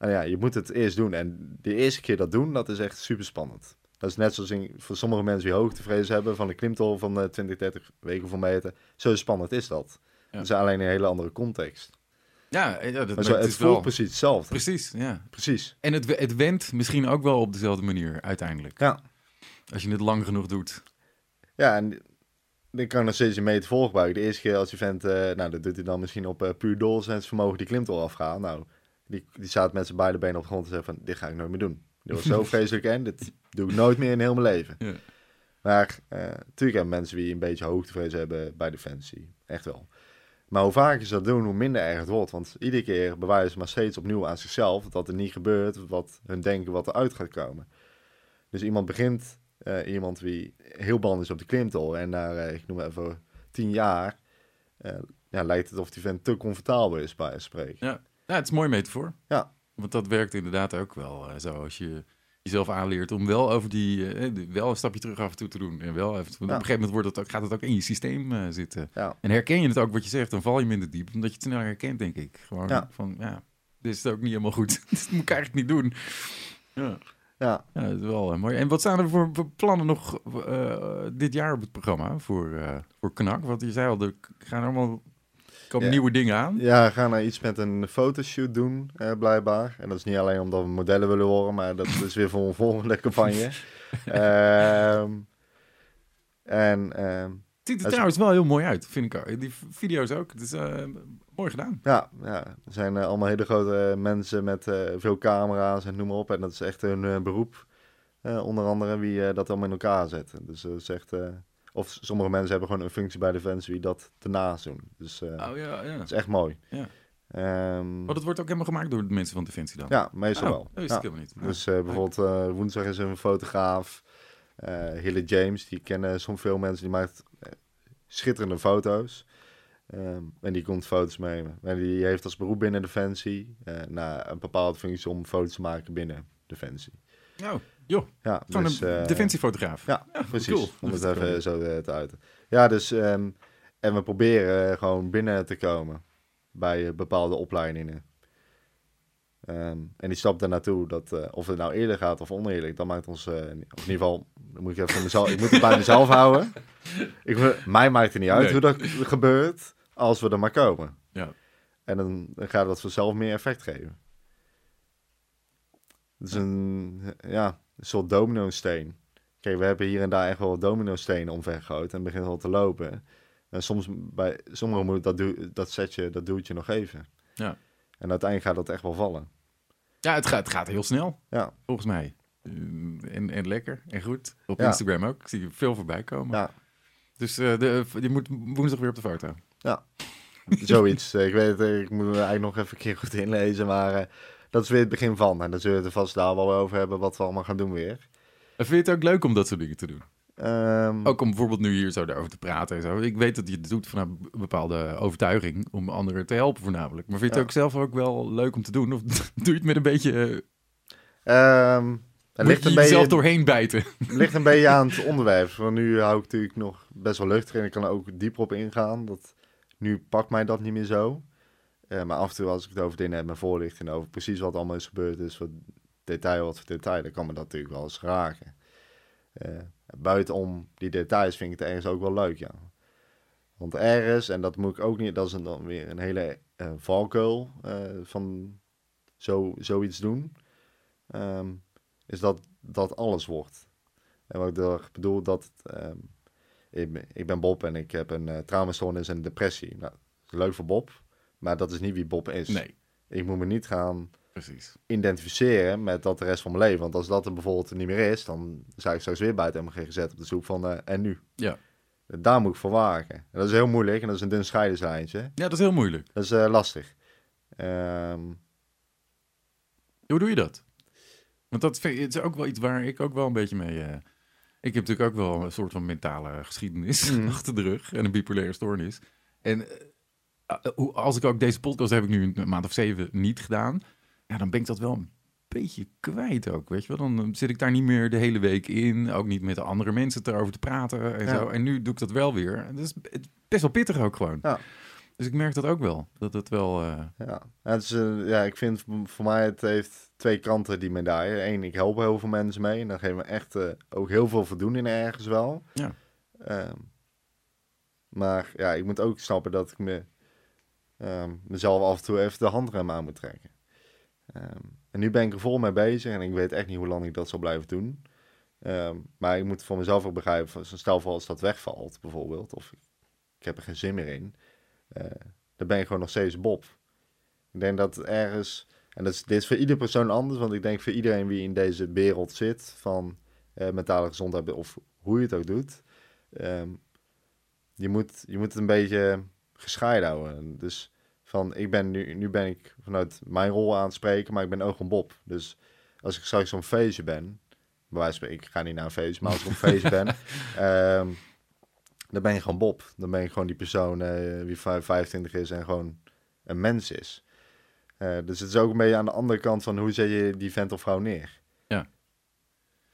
En ja, je moet het eerst doen. En de eerste keer dat doen, dat is echt super spannend. Dat is net zoals in, voor sommige mensen die hoogtevrees hebben van de klimtol van uh, 20, 30 weken voor meter. Zo spannend is dat. Ja. Dat is alleen een hele andere context. Ja, ja dat maar zo, het voelt wel. precies hetzelfde. Precies, ja. Precies. En het, het wendt misschien ook wel op dezelfde manier uiteindelijk. Ja. Als je het lang genoeg doet. Ja, en dan kan nog steeds een meter vol gebruiken. De eerste keer als je vent, uh, nou dat doet hij dan misschien op uh, puur doorzettingsvermogen die klimt al afgaan. Nou, die, die staat met zijn beide benen op de grond en zegt van, dit ga ik nooit meer doen. Dit was zo vreselijk en dit doe ik nooit meer in heel mijn leven. Ja. Maar uh, natuurlijk hebben mensen die een beetje hoogtevrees hebben bij Defensie. Echt wel. Maar hoe vaker ze dat doen, hoe minder erg het wordt. Want iedere keer bewijzen ze maar steeds opnieuw aan zichzelf dat er niet gebeurt wat hun denken wat eruit gaat komen. Dus iemand begint, uh, iemand wie heel band is op de klimtol en daar, uh, ik noem even, tien jaar, ja, lijkt het of die vent te comfortabel is bij spreken. Ja. Ja, het is een mooi metafoor. Ja. Want dat werkt inderdaad ook wel zo. Als je jezelf aanleert om wel over die, uh, wel een stapje terug af en toe te doen. En wel even, Op een gegeven moment wordt het ook, gaat het ook in je systeem uh, zitten. Ja. En herken je het ook wat je zegt, dan val je minder diep. Omdat je het sneller herkent, denk ik. Gewoon ja. van, ja, dit is ook niet helemaal goed. dat moet ik eigenlijk niet doen. Ja. Ja. ja, dat is wel mooi. En wat staan er voor, voor plannen nog dit jaar op het programma voor, voor KNAK? Want je zei al, er gaan allemaal komen nieuwe dingen aan. Ja, we gaan er iets met een fotoshoot doen, eh, blijkbaar. En dat is niet alleen omdat we modellen willen worden, maar dat is weer voor een volgende campagne. um, en... Um, het ziet er trouwens wel heel mooi uit, vind ik. Die video's ook. Het is uh, mooi gedaan. Ja, ja. er zijn uh, allemaal hele grote mensen met uh, veel camera's en noem maar op. En dat is echt hun beroep. onder andere wie dat allemaal in elkaar zet. Dus dat is echt... Of sommige mensen hebben gewoon een functie bij Defensie die dat ernaast doen. Dus uh, oh, ja, ja. dat is echt mooi. Ja. Um, oh, dat wordt ook helemaal gemaakt door de mensen van Defensie dan? Ja, meestal oh, wel. Dat wist ja. ik helemaal niet. Dus uh, bijvoorbeeld uh, woensdag is er een fotograaf, Hille James, die kennen soms veel mensen, die maakt schitterende foto's. Um, en die komt foto's mee. En die heeft als beroep binnen Defensie na een bepaalde functie om foto's te maken binnen Defensie. Oh, joh. Ja, Gewoon dus, een defensiefotograaf. Ja, ja precies. Cool. Om het even zo te, te uiten. Ja, dus... Um, en we proberen gewoon binnen te komen bij bepaalde opleidingen. Um, en die stap daar naartoe, dat, uh, of het nou eerlijk gaat of oneerlijk, dat maakt ons, uh, in ieder geval, moet ik even mezelf, ik moet het bij mezelf houden. Ik, mij maakt het niet uit nee. hoe dat gebeurt, als we er maar komen. Ja. En dan, dan gaat dat vanzelf meer effect geven. Het is een, ja, een soort domino-steen. Kijk, we hebben hier en daar echt wel domino-stenen omvergegooid en begint al te lopen. En soms bij sommigen moet dat, dat setje, dat doet je nog even. Ja. En uiteindelijk gaat dat echt wel vallen. Ja, het gaat, het gaat heel snel. Ja. Volgens mij. En, en lekker en goed. Op Ja. Instagram ook. Ik zie veel voorbij komen. Ja, Dus eh, de, je moet woensdag weer op de foto. zoiets. Eh, ik weet het, ik moet me eigenlijk nog even een keer goed inlezen, maar eh, dat is weer het begin van. En dan zullen we het er vast daar wel over hebben wat we allemaal gaan doen weer. En vind je het ook leuk om dat soort dingen te doen? Ehm, Ook om bijvoorbeeld nu hier zo daarover te praten en zo. Ik weet dat je het doet vanuit een bepaalde overtuiging om anderen te helpen voornamelijk. Maar vind je het Ja. ook zelf ook wel leuk om te doen? Of doe je het met een beetje... het moet ligt je een, jezelf beetje, doorheen bijten? ligt een beetje aan het onderwerp. Want nu hou ik natuurlijk nog best wel luchtig en ik kan er ook dieper op ingaan. Dat, nu pakt mij dat niet meer zo. Eh, maar af en toe als ik het over dingen heb met voorlichting over precies wat allemaal is gebeurd is, wat detail wat voor detail, dan kan me dat natuurlijk wel eens raken. Eh, buitenom die details vind ik het ergens ook wel leuk, ja. Want ergens, en dat moet ik ook niet, dat is dan weer een hele eh valkuil van zo, zoiets doen, ehm, is dat dat alles wordt. En wat ik bedoel, dat ehm, ik, ben- Bob en ik heb een uh, traumastoornis en depressie. Nou, leuk voor Bob, maar dat is niet wie Bob is. Nee, Ik moet me niet gaan precies. identificeren met dat de rest van mijn leven. Want als dat er bijvoorbeeld niet meer is, dan zou ik straks weer buiten MG gezet op de zoek van eh, en nu. Ja. Daar moet ik voor waken. En dat is heel moeilijk en dat is een dun scheidingslijntje. ja, dat is heel moeilijk. Dat is eh, lastig. Ehm, Hoe doe je dat? Want dat vind, het is ook wel iets waar ik ook wel een beetje mee... eh, ik heb natuurlijk ook wel een soort van mentale geschiedenis Mhm. achter de rug. En een bipolaire stoornis. En als ik ook deze podcast heb ik nu een maand of zeven niet gedaan. Ja, dan ben ik dat wel een beetje kwijt ook, weet je wel. Dan eh, zit ik daar niet meer de hele week in. Ook niet met de andere mensen erover te praten en Ja. zo. En nu doe ik dat wel weer. En dat is het is best wel pittig ook gewoon. Ja. Dus ik merk dat ook wel. Dat het wel... eh, ja. Ja, het is, eh, ja, ik vind voor mij het heeft twee kanten die medaille. Eén, ik help heel veel mensen mee. En daar geven we echt eh, ook heel veel voldoening ergens wel. Ja. Ehm, maar ja, ik moet ook snappen dat ik me, ehm, mezelf af en toe even de handrem aan moet trekken. Ehm, en nu ben ik er vol mee bezig en ik weet echt niet hoe lang ik dat zal blijven doen. Ehm, maar ik moet voor mezelf ook begrijpen, stel voor als dat wegvalt bijvoorbeeld, of ik heb er geen zin meer in, uh, dan ben ik gewoon nog steeds Bob. Ik denk dat ergens, en dat is, dit is voor ieder persoon anders, want ik denk voor iedereen wie in deze wereld zit van uh, mentale gezondheid, of hoe je het ook doet, je, moet, je moet het een beetje gescheiden houden. Dus van, ik ben nu, nu ben ik vanuit mijn rol aan het spreken, maar ik ben ook een Bob. Dus als ik straks zo'n feestje ben, bij ik ga niet naar een feest, maar als ik op een feest ben, um, dan ben je gewoon Bob. Dan ben je gewoon die persoon uh, wie 25 is en gewoon een mens is. Uh, dus het is ook een beetje aan de andere kant van hoe zet je die vent of vrouw neer.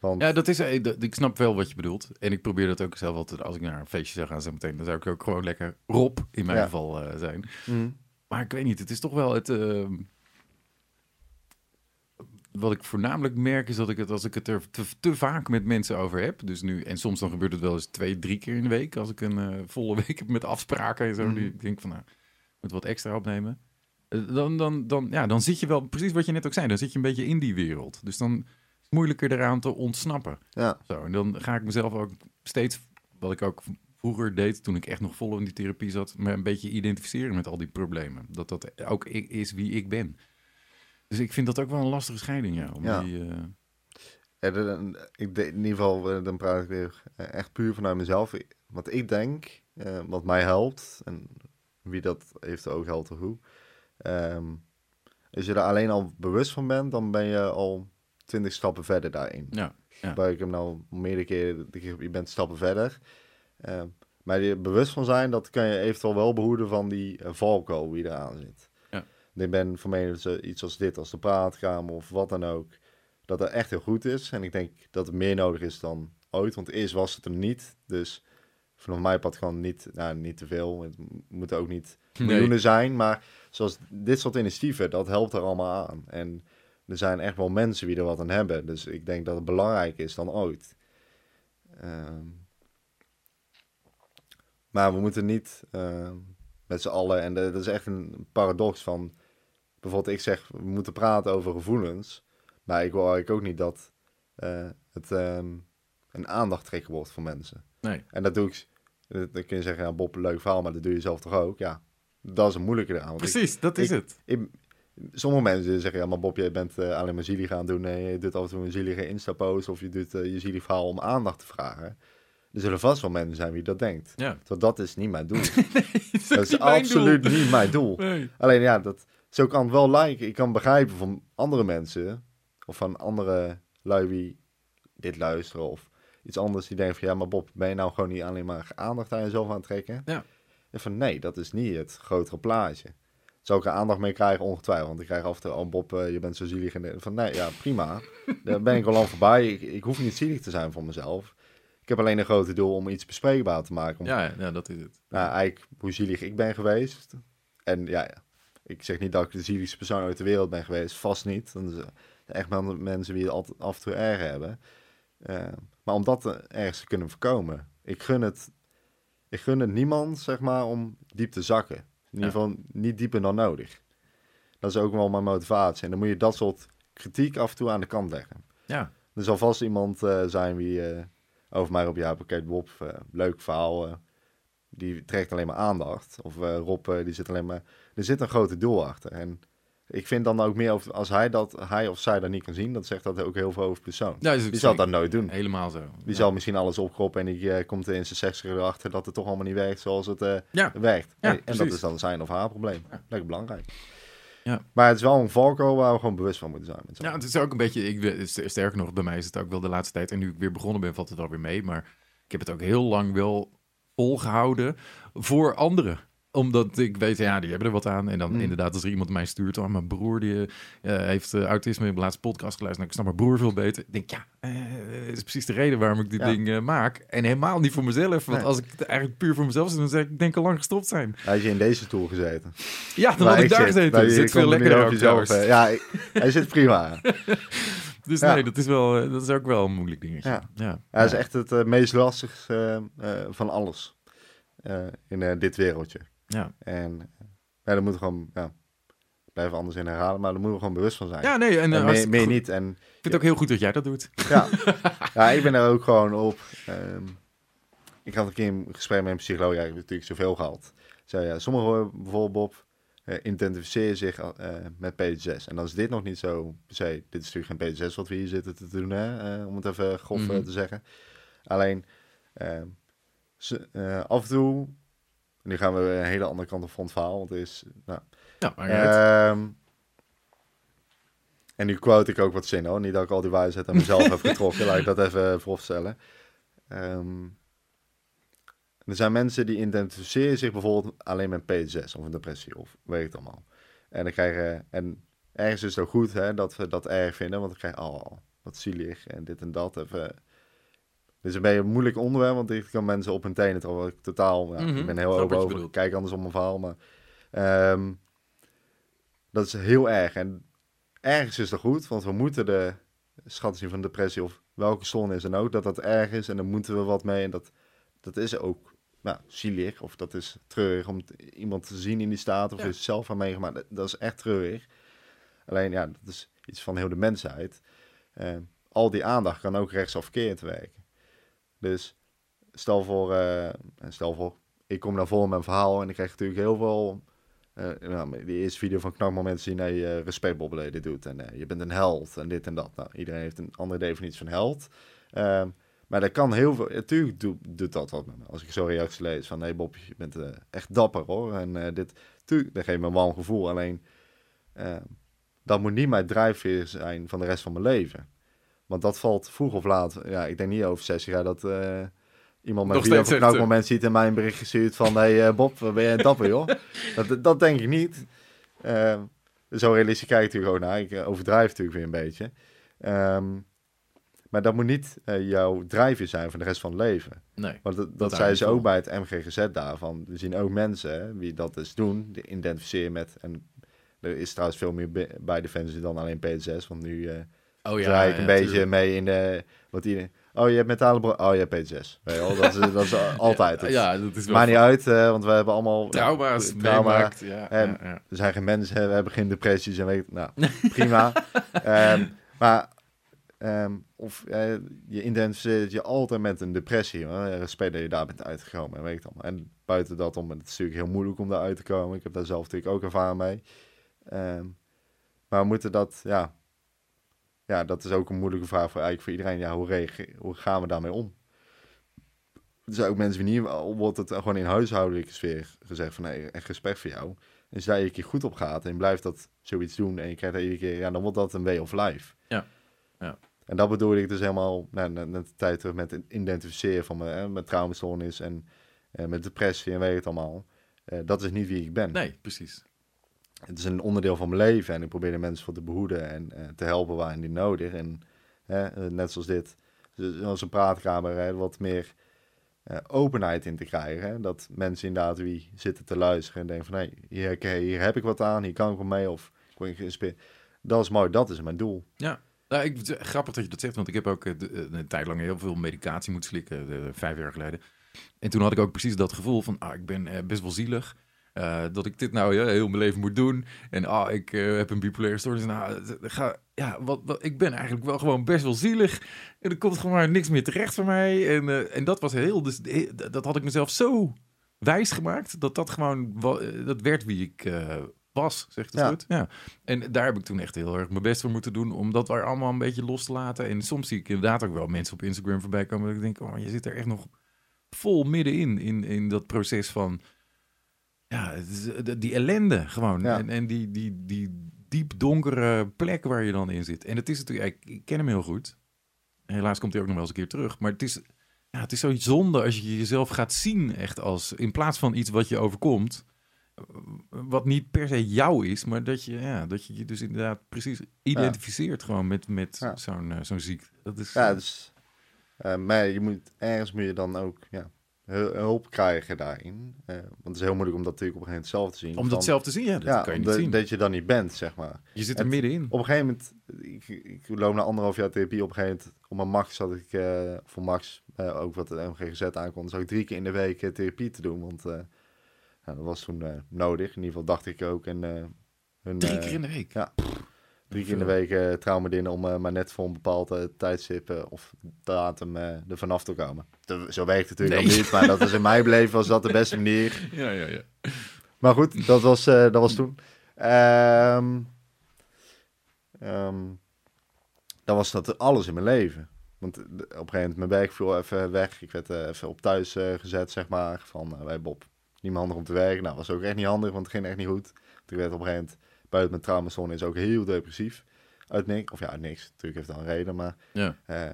Ja. Want... Ja, dat is, eh, ik snap wel wat je bedoelt. En ik probeer dat ook zelf altijd, als ik naar een feestje zou gaan zo meteen, dan zou ik ook gewoon lekker Rob in mijn geval uh, zijn. Mm. Maar ik weet niet, het is toch wel het... Uh, wat ik voornamelijk merk is dat ik het als ik het er te, te, vaak met mensen over heb. Dus nu, en soms dan gebeurt het wel eens twee, drie keer in de week. Als ik een uh, volle week heb met afspraken en zo. Mm. Die, denk van nou, moet wat extra opnemen. Dan, dan, dan, ja, dan zit je wel, precies wat je net ook zei, dan zit je een beetje in die wereld. Dus dan moeilijker eraan te ontsnappen. Ja. Zo, en dan ga ik mezelf ook steeds, wat ik ook vroeger deed, toen ik echt nog vol in die therapie zat, me een beetje identificeren met al die problemen. Dat dat ook ik, is wie ik ben. Dus ik vind dat ook wel een lastige scheiding, ja. Om ja. Die, uh... ja ik in ieder geval, eh, dan praat ik weer eh, echt puur vanuit mezelf. Wat ik denk, uh, wat mij helpt, en wie dat heeft ook helpt hoe. Um, als je er alleen al bewust van bent, dan ben je al twintig stappen verder daarin. Ja, ja. ik hem nou meerdere keren, je bent stappen verder. Uh, maar je bewust van zijn, dat kan je eventueel wel behoeden van die uh, valkuil die eraan zit ik ben van mening dat iets als dit, als de praatkamer of wat dan ook, dat dat echt heel goed is. En ik denk dat het meer nodig is dan ooit, want eerst was het er niet. Dus vanaf mij pad gewoon niet, nou, niet te veel. Het moeten ook niet miljoenen zijn, maar zoals dit soort initiatieven, dat helpt er allemaal aan. En er zijn echt wel mensen die er wat aan hebben. Dus ik denk dat het belangrijker is dan ooit. Ehm, maar we moeten niet uh, met z'n allen, en dat is echt een paradox van bijvoorbeeld ik zeg, we moeten praten over gevoelens. Maar ik wil eigenlijk ook niet dat uh, het um, een aandachttrekker wordt voor mensen. Nee. En dat doe ik, dan kun je zeggen, ja Bob, leuk verhaal, maar dat doe je zelf toch ook? Ja, dat is een moeilijke eraan. Precies, dat is het. Ik, sommige mensen zeggen, ja maar Bob, je bent uh, alleen maar zielig gaan doen. Nee, je doet af en toe een zielige Insta-post of je doet uh, je zielig verhaal om aandacht te vragen. Er zullen vast wel mensen zijn wie dat denkt. Ja. Want dat is niet mijn doel. nee, dat is, absoluut niet mijn doel. Nee. Alleen ja, dat, zo kan het wel lijken. Ik kan begrijpen van andere mensen of van andere lui wie dit luisteren of iets anders die denken van ja, maar Bob, ben je nou gewoon niet alleen maar aandacht aan jezelf aan het trekken? Ja. En van nee, dat is niet het grotere plaatje. Zou ik er aandacht mee krijgen? Ongetwijfeld. Want ik krijg af en toe, oh Bob, uh, je bent zo zielig. En van nee, ja, prima. Daar ben ik al lang voorbij. Ik, ik, hoef niet zielig te zijn voor mezelf. Ik heb alleen een grote doel om iets bespreekbaar te maken. Om, ja, ja, dat is het. Nou, eigenlijk hoe zielig ik ben geweest. En ja, ja ik zeg niet dat ik de zieligste persoon uit de wereld ben geweest, vast niet. Dan zijn echt mensen die het altijd af en toe erg hebben. Uh, maar om dat ergens te kunnen voorkomen. Ik gun het, ik gun het niemand, zeg maar, om diep te zakken. In ieder geval niet dieper dan nodig. Dat is ook wel mijn motivatie. En dan moet je dat soort kritiek af en toe aan de kant leggen. Ja. Er zal vast iemand uh, zijn wie uh, over mij op ja, pakket Bob, leuk verhaal. die trekt alleen maar aandacht. Of Rob, die zit alleen maar er zit een grote doel achter. En ik vind dan ook meer over, als hij dat, hij of zij dat niet kan zien, dan zegt dat ook heel veel over persoon. Ja, die zal dat nooit doen. Helemaal zo. Die zal misschien alles opkroppen en die uh, komt in zijn 60 erachter dat het toch allemaal niet werkt zoals het uh, ja. werkt. Ja, en, en, dat is dan zijn of haar probleem. Ja. Lekker belangrijk. Ja. Maar het is wel een valko waar we gewoon bewust van moeten zijn. Ja, het is ook een beetje, ik, sterker nog, bij mij is het ook wel de laatste tijd, en nu ik weer begonnen ben, valt het alweer mee, maar ik heb het ook heel lang wel volgehouden voor anderen omdat ik weet, ja, die hebben er wat aan. En dan hmm. inderdaad, als er iemand mij stuurt, oh, mijn broer die uh, heeft uh, autisme, in de laatste podcast geluisterd. Nou, ik snap mijn broer veel beter. Ik denk, ja, uh, is precies de reden waarom ik dit ding maak. En helemaal niet voor mezelf. Want als ik het eigenlijk puur voor mezelf zou dan zeg ik, denk al lang gestopt zijn. Had je in deze stoel gezeten? Ja, dan had ik daar gezeten. Hij zit veel lekkerder ook jezelf, Ja, hij zit prima. dus nee, dat is, wel, dat is ook wel een moeilijk dingetje. Ja, ja. Hij is echt het meest lastigste van alles in dit wereldje. Ja. En ja, dan moet gewoon, ja, blijf anders in herhalen, maar daar moeten we gewoon bewust van zijn. Ja, nee, en, en meer, meer, niet. En, ik vind het ook heel goed dat jij dat doet. Ja, ja ik ben er ook gewoon op. Um, ik had een keer een gesprek met een psycholoog, ja, ik heb natuurlijk zoveel gehad. Zei ja, sommigen bijvoorbeeld uh, identificeren zich uh, met PTSS. En dan is dit nog niet zo per se. Dit is natuurlijk geen PTSS wat we hier zitten te doen, hè, uh, om het even grof mm -hmm. te zeggen. Alleen ehm, ze, af en toe nu gaan we een hele andere kant op van het verhaal, want is... Nou, ja, maar um, En nu quote ik ook wat zin, hoor. Niet dat ik al die wijsheid aan mezelf heb getrokken. Laat ik dat even voorstellen. Um, er zijn mensen die identificeren zich bijvoorbeeld alleen met PTSS of een depressie of weet het allemaal. En dan krijgen... En ergens is het ook goed hè, dat we dat erg vinden, want dan krijg je... Oh, wat zielig en dit en dat. Even dus een beetje een moeilijk onderwerp, want ik kan mensen op hun tenen ik totaal, ja, mm -hmm. ik ben heel open over, ik kijk anders op mijn verhaal, maar um, dat is heel erg. En ergens is dat goed, want we moeten de schat zien van depressie of welke zone is dan ook, dat dat erg is en dan moeten we wat mee en dat, dat is ook nou, zielig of dat is treurig om iemand te zien in die staat of ja. is zelf aan meegemaakt, dat, dat is echt treurig. Alleen ja, dat is iets van heel de mensheid. Uh, al die aandacht kan ook rechtsafkeerd werken. Dus stel voor, uh, stel voor, ik kom naar voren met mijn verhaal en ik krijg natuurlijk heel veel. Uh, nou, die eerste video van Knakmoment zien, nee, uh, respectbobbelen dit doet. En je bent een held en dit en dat. Nou, iedereen heeft een andere definitie van held. Uh, maar dat kan heel veel. Natuurlijk doet, dat wat. Als ik zo reacties lees van, nee Bob, je bent echt dapper hoor. En dit, tuurlijk, dat geeft me een warm gevoel. Alleen, dat moet niet mijn drijfveer zijn van de rest van mijn leven. Want dat valt vroeg of laat, ja, ik denk niet over 60 jaar dat uh, iemand met wie op een moment ziet en mij een bericht gestuurd van, hey uh, Bob, ben jij een dapper joh? dat, dat denk ik niet. Uh, zo realistisch kijk ik natuurlijk gewoon naar. Ik overdrijf natuurlijk weer een beetje. Um, maar dat moet niet jouw drijfje zijn voor de rest van het leven. Nee. Want dat, dat zeiden ze ook bij het MGGZ daarvan. We zien ook mensen wie dat dus doen, die identificeren met... En er is trouwens veel meer bij Defensie dan alleen PSS, want nu Oh ja, draai ik een beetje tuurlijk. mee in de... Wat die, oh, je hebt metalen Oh, je hebt P6. Weet je wel? Dat, is, dat is altijd. Het. Ja, dat is Maakt niet uit, uh, want we hebben allemaal... Trauma's trauma. Ja, en ja, ja. Er zijn geen mensen, we hebben geen depressies en weet Nou, prima. um, maar... Um, of uh, je identificeert je altijd met een depressie. Respect dat je daar bent uitgekomen en weet ik dan. En buiten dat om, het is natuurlijk heel moeilijk om daar uit te komen. Ik heb daar zelf natuurlijk ook ervaring mee. Um, maar we moeten dat, ja, ja, dat is ook een moeilijke vraag voor, eigenlijk voor iedereen. Ja, hoe, hoe gaan we daarmee om? Er zijn ook mensen die niet, wordt het gewoon in huishoudelijke sfeer gezegd van, nee, echt respect voor jou. En als je keer goed op gaat en blijft dat zoiets doen en je krijgt dat iedere keer, ja, dan wordt dat een way of life. Ja, ja. En dat bedoel ik dus helemaal, nou, net de tijd terug met het identificeren van me, met traumastoornis en, en met depressie en weet het allemaal. Uh, dat is niet wie ik ben. Nee, precies het is een onderdeel van mijn leven en ik probeer de mensen voor te behoeden en uh, te helpen waarin die nodig. En uh, net zoals dit, zoals een praatkamer, wat meer uh, openheid in te krijgen. Hè? Dat mensen inderdaad wie zitten te luisteren en denken van, hé, hier, hier, heb ik wat aan, hier kan ik wel mee of ik word geïnspireerd. Dat is mooi, dat is mijn doel. Ja, nou, ik, grappig dat je dat zegt, want ik heb ook een tijd lang heel veel medicatie moeten slikken, vijf jaar geleden. En toen had ik ook precies dat gevoel van, ah, ik ben best wel zielig. Uh, dat ik dit nou ja, heel mijn leven moet doen. En ah, ik uh, heb een bipolaire stoornis. Nou, ga, ja, wat, wat, ik ben eigenlijk wel gewoon best wel zielig. En er komt gewoon maar niks meer terecht voor mij. En, uh, en dat was heel, dus, dat had ik mezelf zo wijs gemaakt. Dat dat gewoon, dat werd wie ik was, zegt het ja. goed. Ja. En daar heb ik toen echt heel erg mijn best voor moeten doen. Om dat er allemaal een beetje los te laten. En soms zie ik inderdaad ook wel mensen op Instagram voorbij komen. Dat ik denk, oh, je zit er echt nog vol middenin. In, in dat proces van ja, die ellende gewoon. En, en die, die, die diep donkere plek waar je dan in zit. En het is natuurlijk, ik ken hem heel goed. Helaas komt hij ook nog wel eens een keer terug. Maar het is, ja, het is zoiets zonde als je jezelf gaat zien echt als... in plaats van iets wat je overkomt... wat niet per se jou is... maar dat je ja, dat je, je dus inderdaad precies identificeert... gewoon met, met ja. zo'n uh, zo'n ziekte. Dat is, ja, dus, uh, maar je moet, ergens moet je dan ook... Ja, hulp krijgen daarin. Uh, want het is heel moeilijk om dat natuurlijk op een gegeven moment zelf te zien. Om dat zelf te zien, ja, dat ja, kan je niet de, zien. Dat je dan niet bent, zeg maar. Je zit er middenin. Op een gegeven moment, ik, ik loop na anderhalf jaar therapie, op een gegeven moment, op mijn max had ik, uh, voor max, uh, ook wat de MGGZ aankomt, zou ik drie keer in de week therapie te doen, want nou, dat was toen nodig. In ieder geval dacht ik ook. En Hun, Drie eh, keer in de week? ja. Drie keer in de week uh, traumadinnen om uh, maar net voor een bepaald uh, tijdstip of datum er vanaf te komen. Zo werkt het natuurlijk nee. niet, maar dat is in mijn beleving was dat de beste manier. Ja, ja, ja. Maar goed, dat was, dat was toen. Um, um, dan was dat alles in mijn leven. Want op een gegeven moment mijn werk viel even weg. Ik werd even op thuis gezet, zeg maar. Van, wij Bob, niet meer handig om te werken. Nou, was ook echt niet handig, want het ging echt niet goed. Toen werd op een gegeven moment buiten mijn traumazone is ook heel depressief. Uit niks. Of ja, uit niks. Natuurlijk heeft dat een reden, maar... Ja. Uh,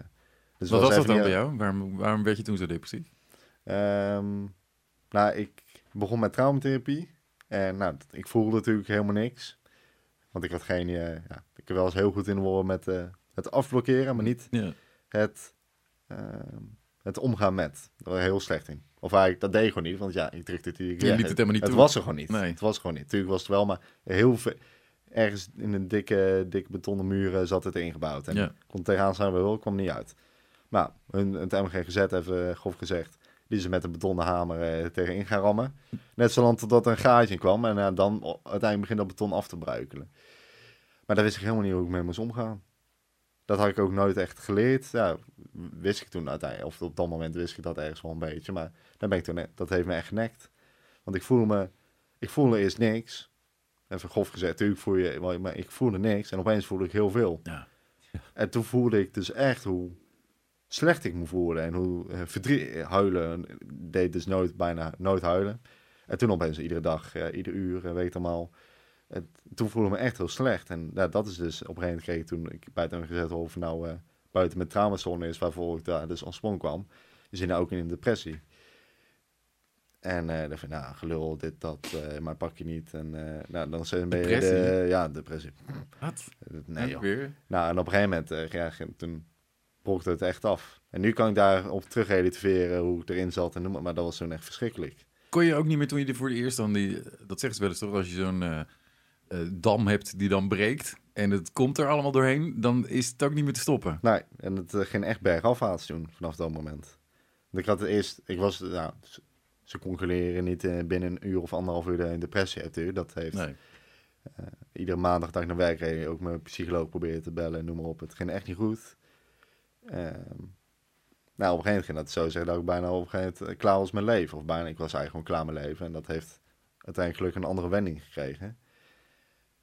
dus Wat was, dat dan bij jou? Waarom, waarom werd je toen zo depressief? Um, nou, ik begon met traumatherapie. En nou, ik voelde natuurlijk helemaal niks. Want ik had geen... Uh, ja, ik was heel goed in worden met uh, het afblokkeren, maar niet ja. het, het omgaan met. Daar was heel slecht in. Of eigenlijk, dat deed ik gewoon niet, want ja, ik drukte het... Ik, je liet het helemaal niet Het toe. was er gewoon niet. Nee. Het was gewoon niet. Natuurlijk was het wel, maar heel veel... Ergens in een dikke, dikke betonnen muren zat het ingebouwd. En Ja. kon tegenaan zijn we wil, kwam niet uit. Maar hun, het MGGZ even grof gezegd, die ze met een betonnen hamer eh, tegenin gaan rammen. Net zolang totdat er een gaatje in kwam en eh, dan uiteindelijk begint dat beton af te bruikelen. Maar daar wist ik helemaal niet hoe ik mee moest omgaan. Dat had ik ook nooit echt geleerd. Ja, wist ik toen uiteindelijk, of op dat moment wist ik dat ergens wel een beetje. Maar dan ben ik toen, dat heeft me echt genekt. Want ik voelde me, ik voelde eerst niks. Even grof gezegd, voel je, maar ik voelde niks. En opeens voelde ik heel veel. Ja. En toen voelde ik dus echt hoe slecht ik me voelde. En hoe uh, verdriet, huilen, deed dus nooit, bijna nooit huilen. En toen opeens iedere dag, uh, ieder uur, uh, weet allemaal. En toen voelde ik me echt heel slecht. En ja, dat is dus, op een gegeven moment kreeg ik toen ik buiten hem gezet of nou buiten mijn traumazone is, waarvoor ik daar dus ontsprong kwam. Je zit nou ook in een depressie. En uh, dan van, nou, gelul, dit, dat, uh, maar pak je niet. En uh, nou, dan zijn ben je de, ja, depressie. Wat? Nee, joh. Weer? Nou, en op een gegeven moment, ja, toen brokte het echt af. En nu kan ik daarop terug relativeren hoe ik erin zat en noem maar, maar dat was toen echt verschrikkelijk. Kon je ook niet meer toen je voor de eerst dan die, dat zeggen ze wel eens toch, als je zo'n uh, uh, dam hebt die dan breekt en het komt er allemaal doorheen, dan is het ook niet meer te stoppen. Nee, en het uh, ging echt bergafwaarts toen, vanaf dat moment. Want ik had het eerst, ik was, nou, ze concluderen niet uh, binnen een uur of anderhalf uur een depressie hebt. Dat heeft nee. iedere maandag dat ik naar werk reed, ook mijn psycholoog proberen te bellen, noem maar op. Het ging echt niet goed. Uh, nou, op een gegeven moment ging dat zo zeggen dat ik bijna op een gegeven moment klaar was met leven. Of bijna, ik was eigenlijk gewoon klaar met leven. En dat heeft uiteindelijk gelukkig een andere wending gekregen.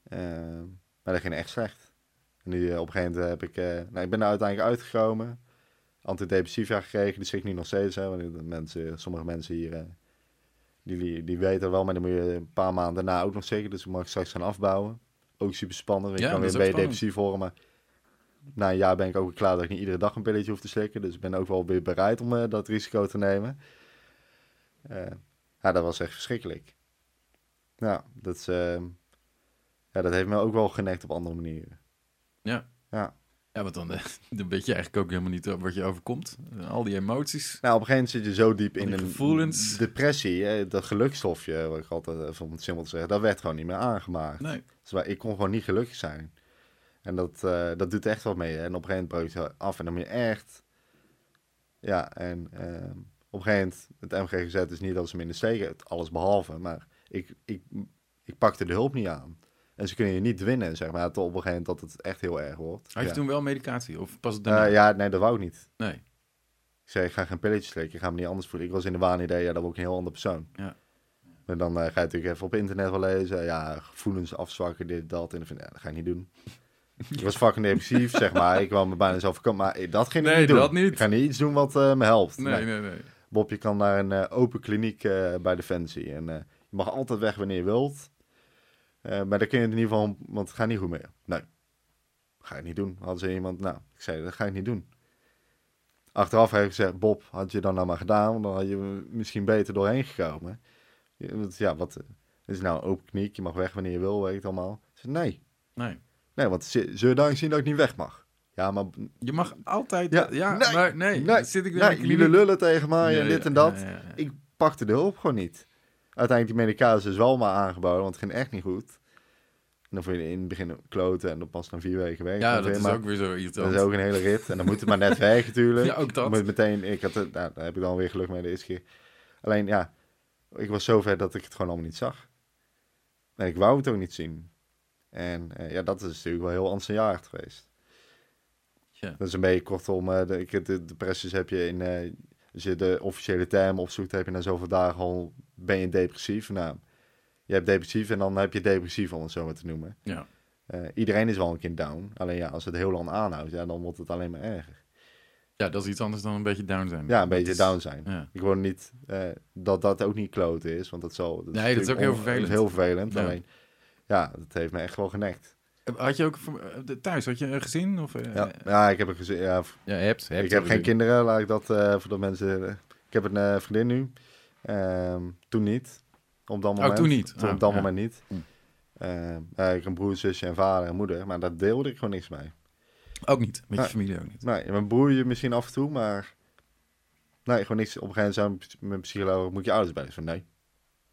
Ehm, maar dat ging echt slecht. En nu op een gegeven moment heb ik, nou, ik ben er uiteindelijk uitgekomen antidepressiva gekregen. Die schrik nu nog steeds. Hè, want mensen, sommige mensen hier, uh, die, die weten wel, maar dan moet je een paar maanden daarna ook nog zeker. Dus mag ik straks gaan afbouwen. Ook super spannend. Ja, ik kan weer een beetje depressief worden, maar na een jaar ben ik ook weer klaar dat ik niet iedere dag een pilletje hoef te slikken. Dus ik ben ook wel weer bereid om uh, dat risico te nemen. Uh, ja, dat was echt verschrikkelijk. Ja, dat, is, ja, dat heeft me ook wel genekt op andere manieren. Ja. Ja. Ja, want dan, dan weet je eigenlijk ook helemaal niet wat je overkomt. Al die emoties. Nou, op een gegeven moment zit je zo diep in die een gevoelens. depressie. Hè, dat gelukstofje, wat ik altijd, om het simpel te zeggen, dat werd gewoon niet meer aangemaakt. Nee. Dus ik kon gewoon niet gelukkig zijn. En dat, uh, dat doet echt wat mee. Hè. En op een gegeven moment breekt het af en dan moet je echt... Ja, en uh, op een gegeven moment, het MGGZ is niet dat ze me in de steek alles behalve. Maar ik, ik, ik pakte de hulp niet aan. En ze kunnen je niet winnen, zeg maar, tot op een gegeven moment dat het echt heel erg wordt. Had je ja. toen wel medicatie? Of pas het uh, ja, nee, dat wou ik niet. Nee. Ik zei, ik ga geen pilletjes slikken, ik ga me niet anders voelen. Ik was in de waanidee, ja, dat word ik een heel ander persoon. Ja. En dan uh, ga je natuurlijk even op internet wel lezen. Ja, gevoelens afzwakken, dit, dat. En dan vind ik, ja, dat ga ik niet doen. ik was fucking depressief, zeg maar. Ik kwam me bijna zelf komen, maar dat ging ik nee, niet doen. dat niet. Ik ga niet iets doen wat uh, me helpt. Nee, nee, nee. Bob, je kan naar een open kliniek bij Defensie. En je mag altijd weg wanneer je wilt. Uh, maar dan kun je het in ieder geval, want het gaat niet goed meer. Nee, ga ik niet doen. Hadden ze iemand, nou, ik zei, dat ga ik niet doen. Achteraf heb ik gezegd, Bob, had je dan nou maar gedaan, want dan had je misschien beter doorheen gekomen. Ja, wat is nou een open kliniek, je mag weg wanneer je wil, weet het allemaal. Ik zei, nee. Nee. Nee, want zul je dan zien dat ik niet weg mag? Ja, maar... Je mag altijd... Ja, ja nee, maar nee. nee, zit ik nee, jullie lullen tegen mij en dit en dat. ik pakte de hulp gewoon niet. Uiteindelijk die medicatie is wel maar aangeboden, want het ging echt niet goed. En dan vond je in het begin kloten en dan pas na vier weken werken. Ja, dat weer, is ook weer zo irritant. Dat is ook een hele rit. En dan moet het maar net weg natuurlijk. Ja, ook dat. Moet meteen, ik had het, nou, daar heb ik dan weer geluk mee de eerste keer. Alleen ja, ik was zo ver dat ik het gewoon allemaal niet zag. En ik wou het ook niet zien. En ja, dat is natuurlijk wel heel aanstaanjaard geweest. Ja. Dat is een beetje kortom, de, de depressies heb je in, als je de officiële term opzoekt, heb je na zoveel dagen al, ben je depressief. Nou, je hebt depressief en dan heb je depressief, om het zo maar te noemen. Ja. Uh, iedereen is wel een keer down. Alleen ja, als het heel lang aanhoudt, ja, dan wordt het alleen maar erger. Ja, dat is iets anders dan een beetje down zijn. Ja, een beetje down zijn. Ja. Ik wil niet uh, dat dat ook niet kloten is, want dat zal. Dat nee, dat is ook heel vervelend. Heel vervelend. Ja. Alleen, ja, dat heeft me echt wel genekt. Had je ook thuis, had je een gezin? Of, uh, ja, ja, ik heb een gezin. Ja, ja hebt, hebt ik heb geen kinderen, laat ik dat uh, voor de mensen. ik heb een vriendin nu. Ehm, toen niet. Op dat moment. Oh, toen niet? Toen op dat moment niet. Hm. Uh, ik heb een broer, zusje en vader en moeder, maar daar deelde ik gewoon niks mee. Ook niet, met je familie ook niet? Nee, mijn broer misschien af en toe, maar... Nee, gewoon niks. Op een gegeven moment zei mijn psycholoog, moet je ouders bij? Van nee.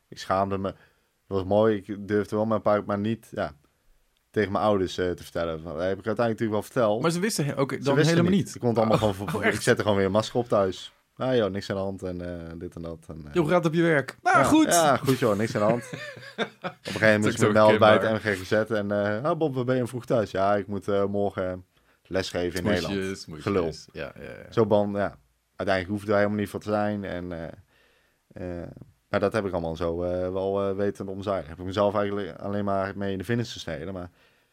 Ik schaamde me. Dat was mooi, ik durfde wel mijn paar, maar niet ja, tegen mijn ouders uh, te vertellen. Dat heb ik uiteindelijk natuurlijk wel verteld. Maar ze wisten ook dan helemaal niet? Ik kon het allemaal oh, gewoon... Oh, ik zette gewoon weer een masker op thuis. Nou joh, niks aan de hand en uh, dit en dat. En, uh, hoe gaat het op je werk? Nou, ja, goed. Ja, goed joh, niks aan de hand. op een gegeven moment moest ik melden bij het MGGZ en... Uh, oh Bob, ben je vroeg thuis? Ja, ik moet morgen lesgeven in smoesjes, Nederland. Smoesjes. Gelul. Ja, ja, ja. Zo ban, ja. Uiteindelijk hoefde wij helemaal niet voor te zijn. En, maar dat heb ik allemaal zo wel weten om zijn. Heb ik mezelf eigenlijk alleen maar mee in de vingers gesneden. Maar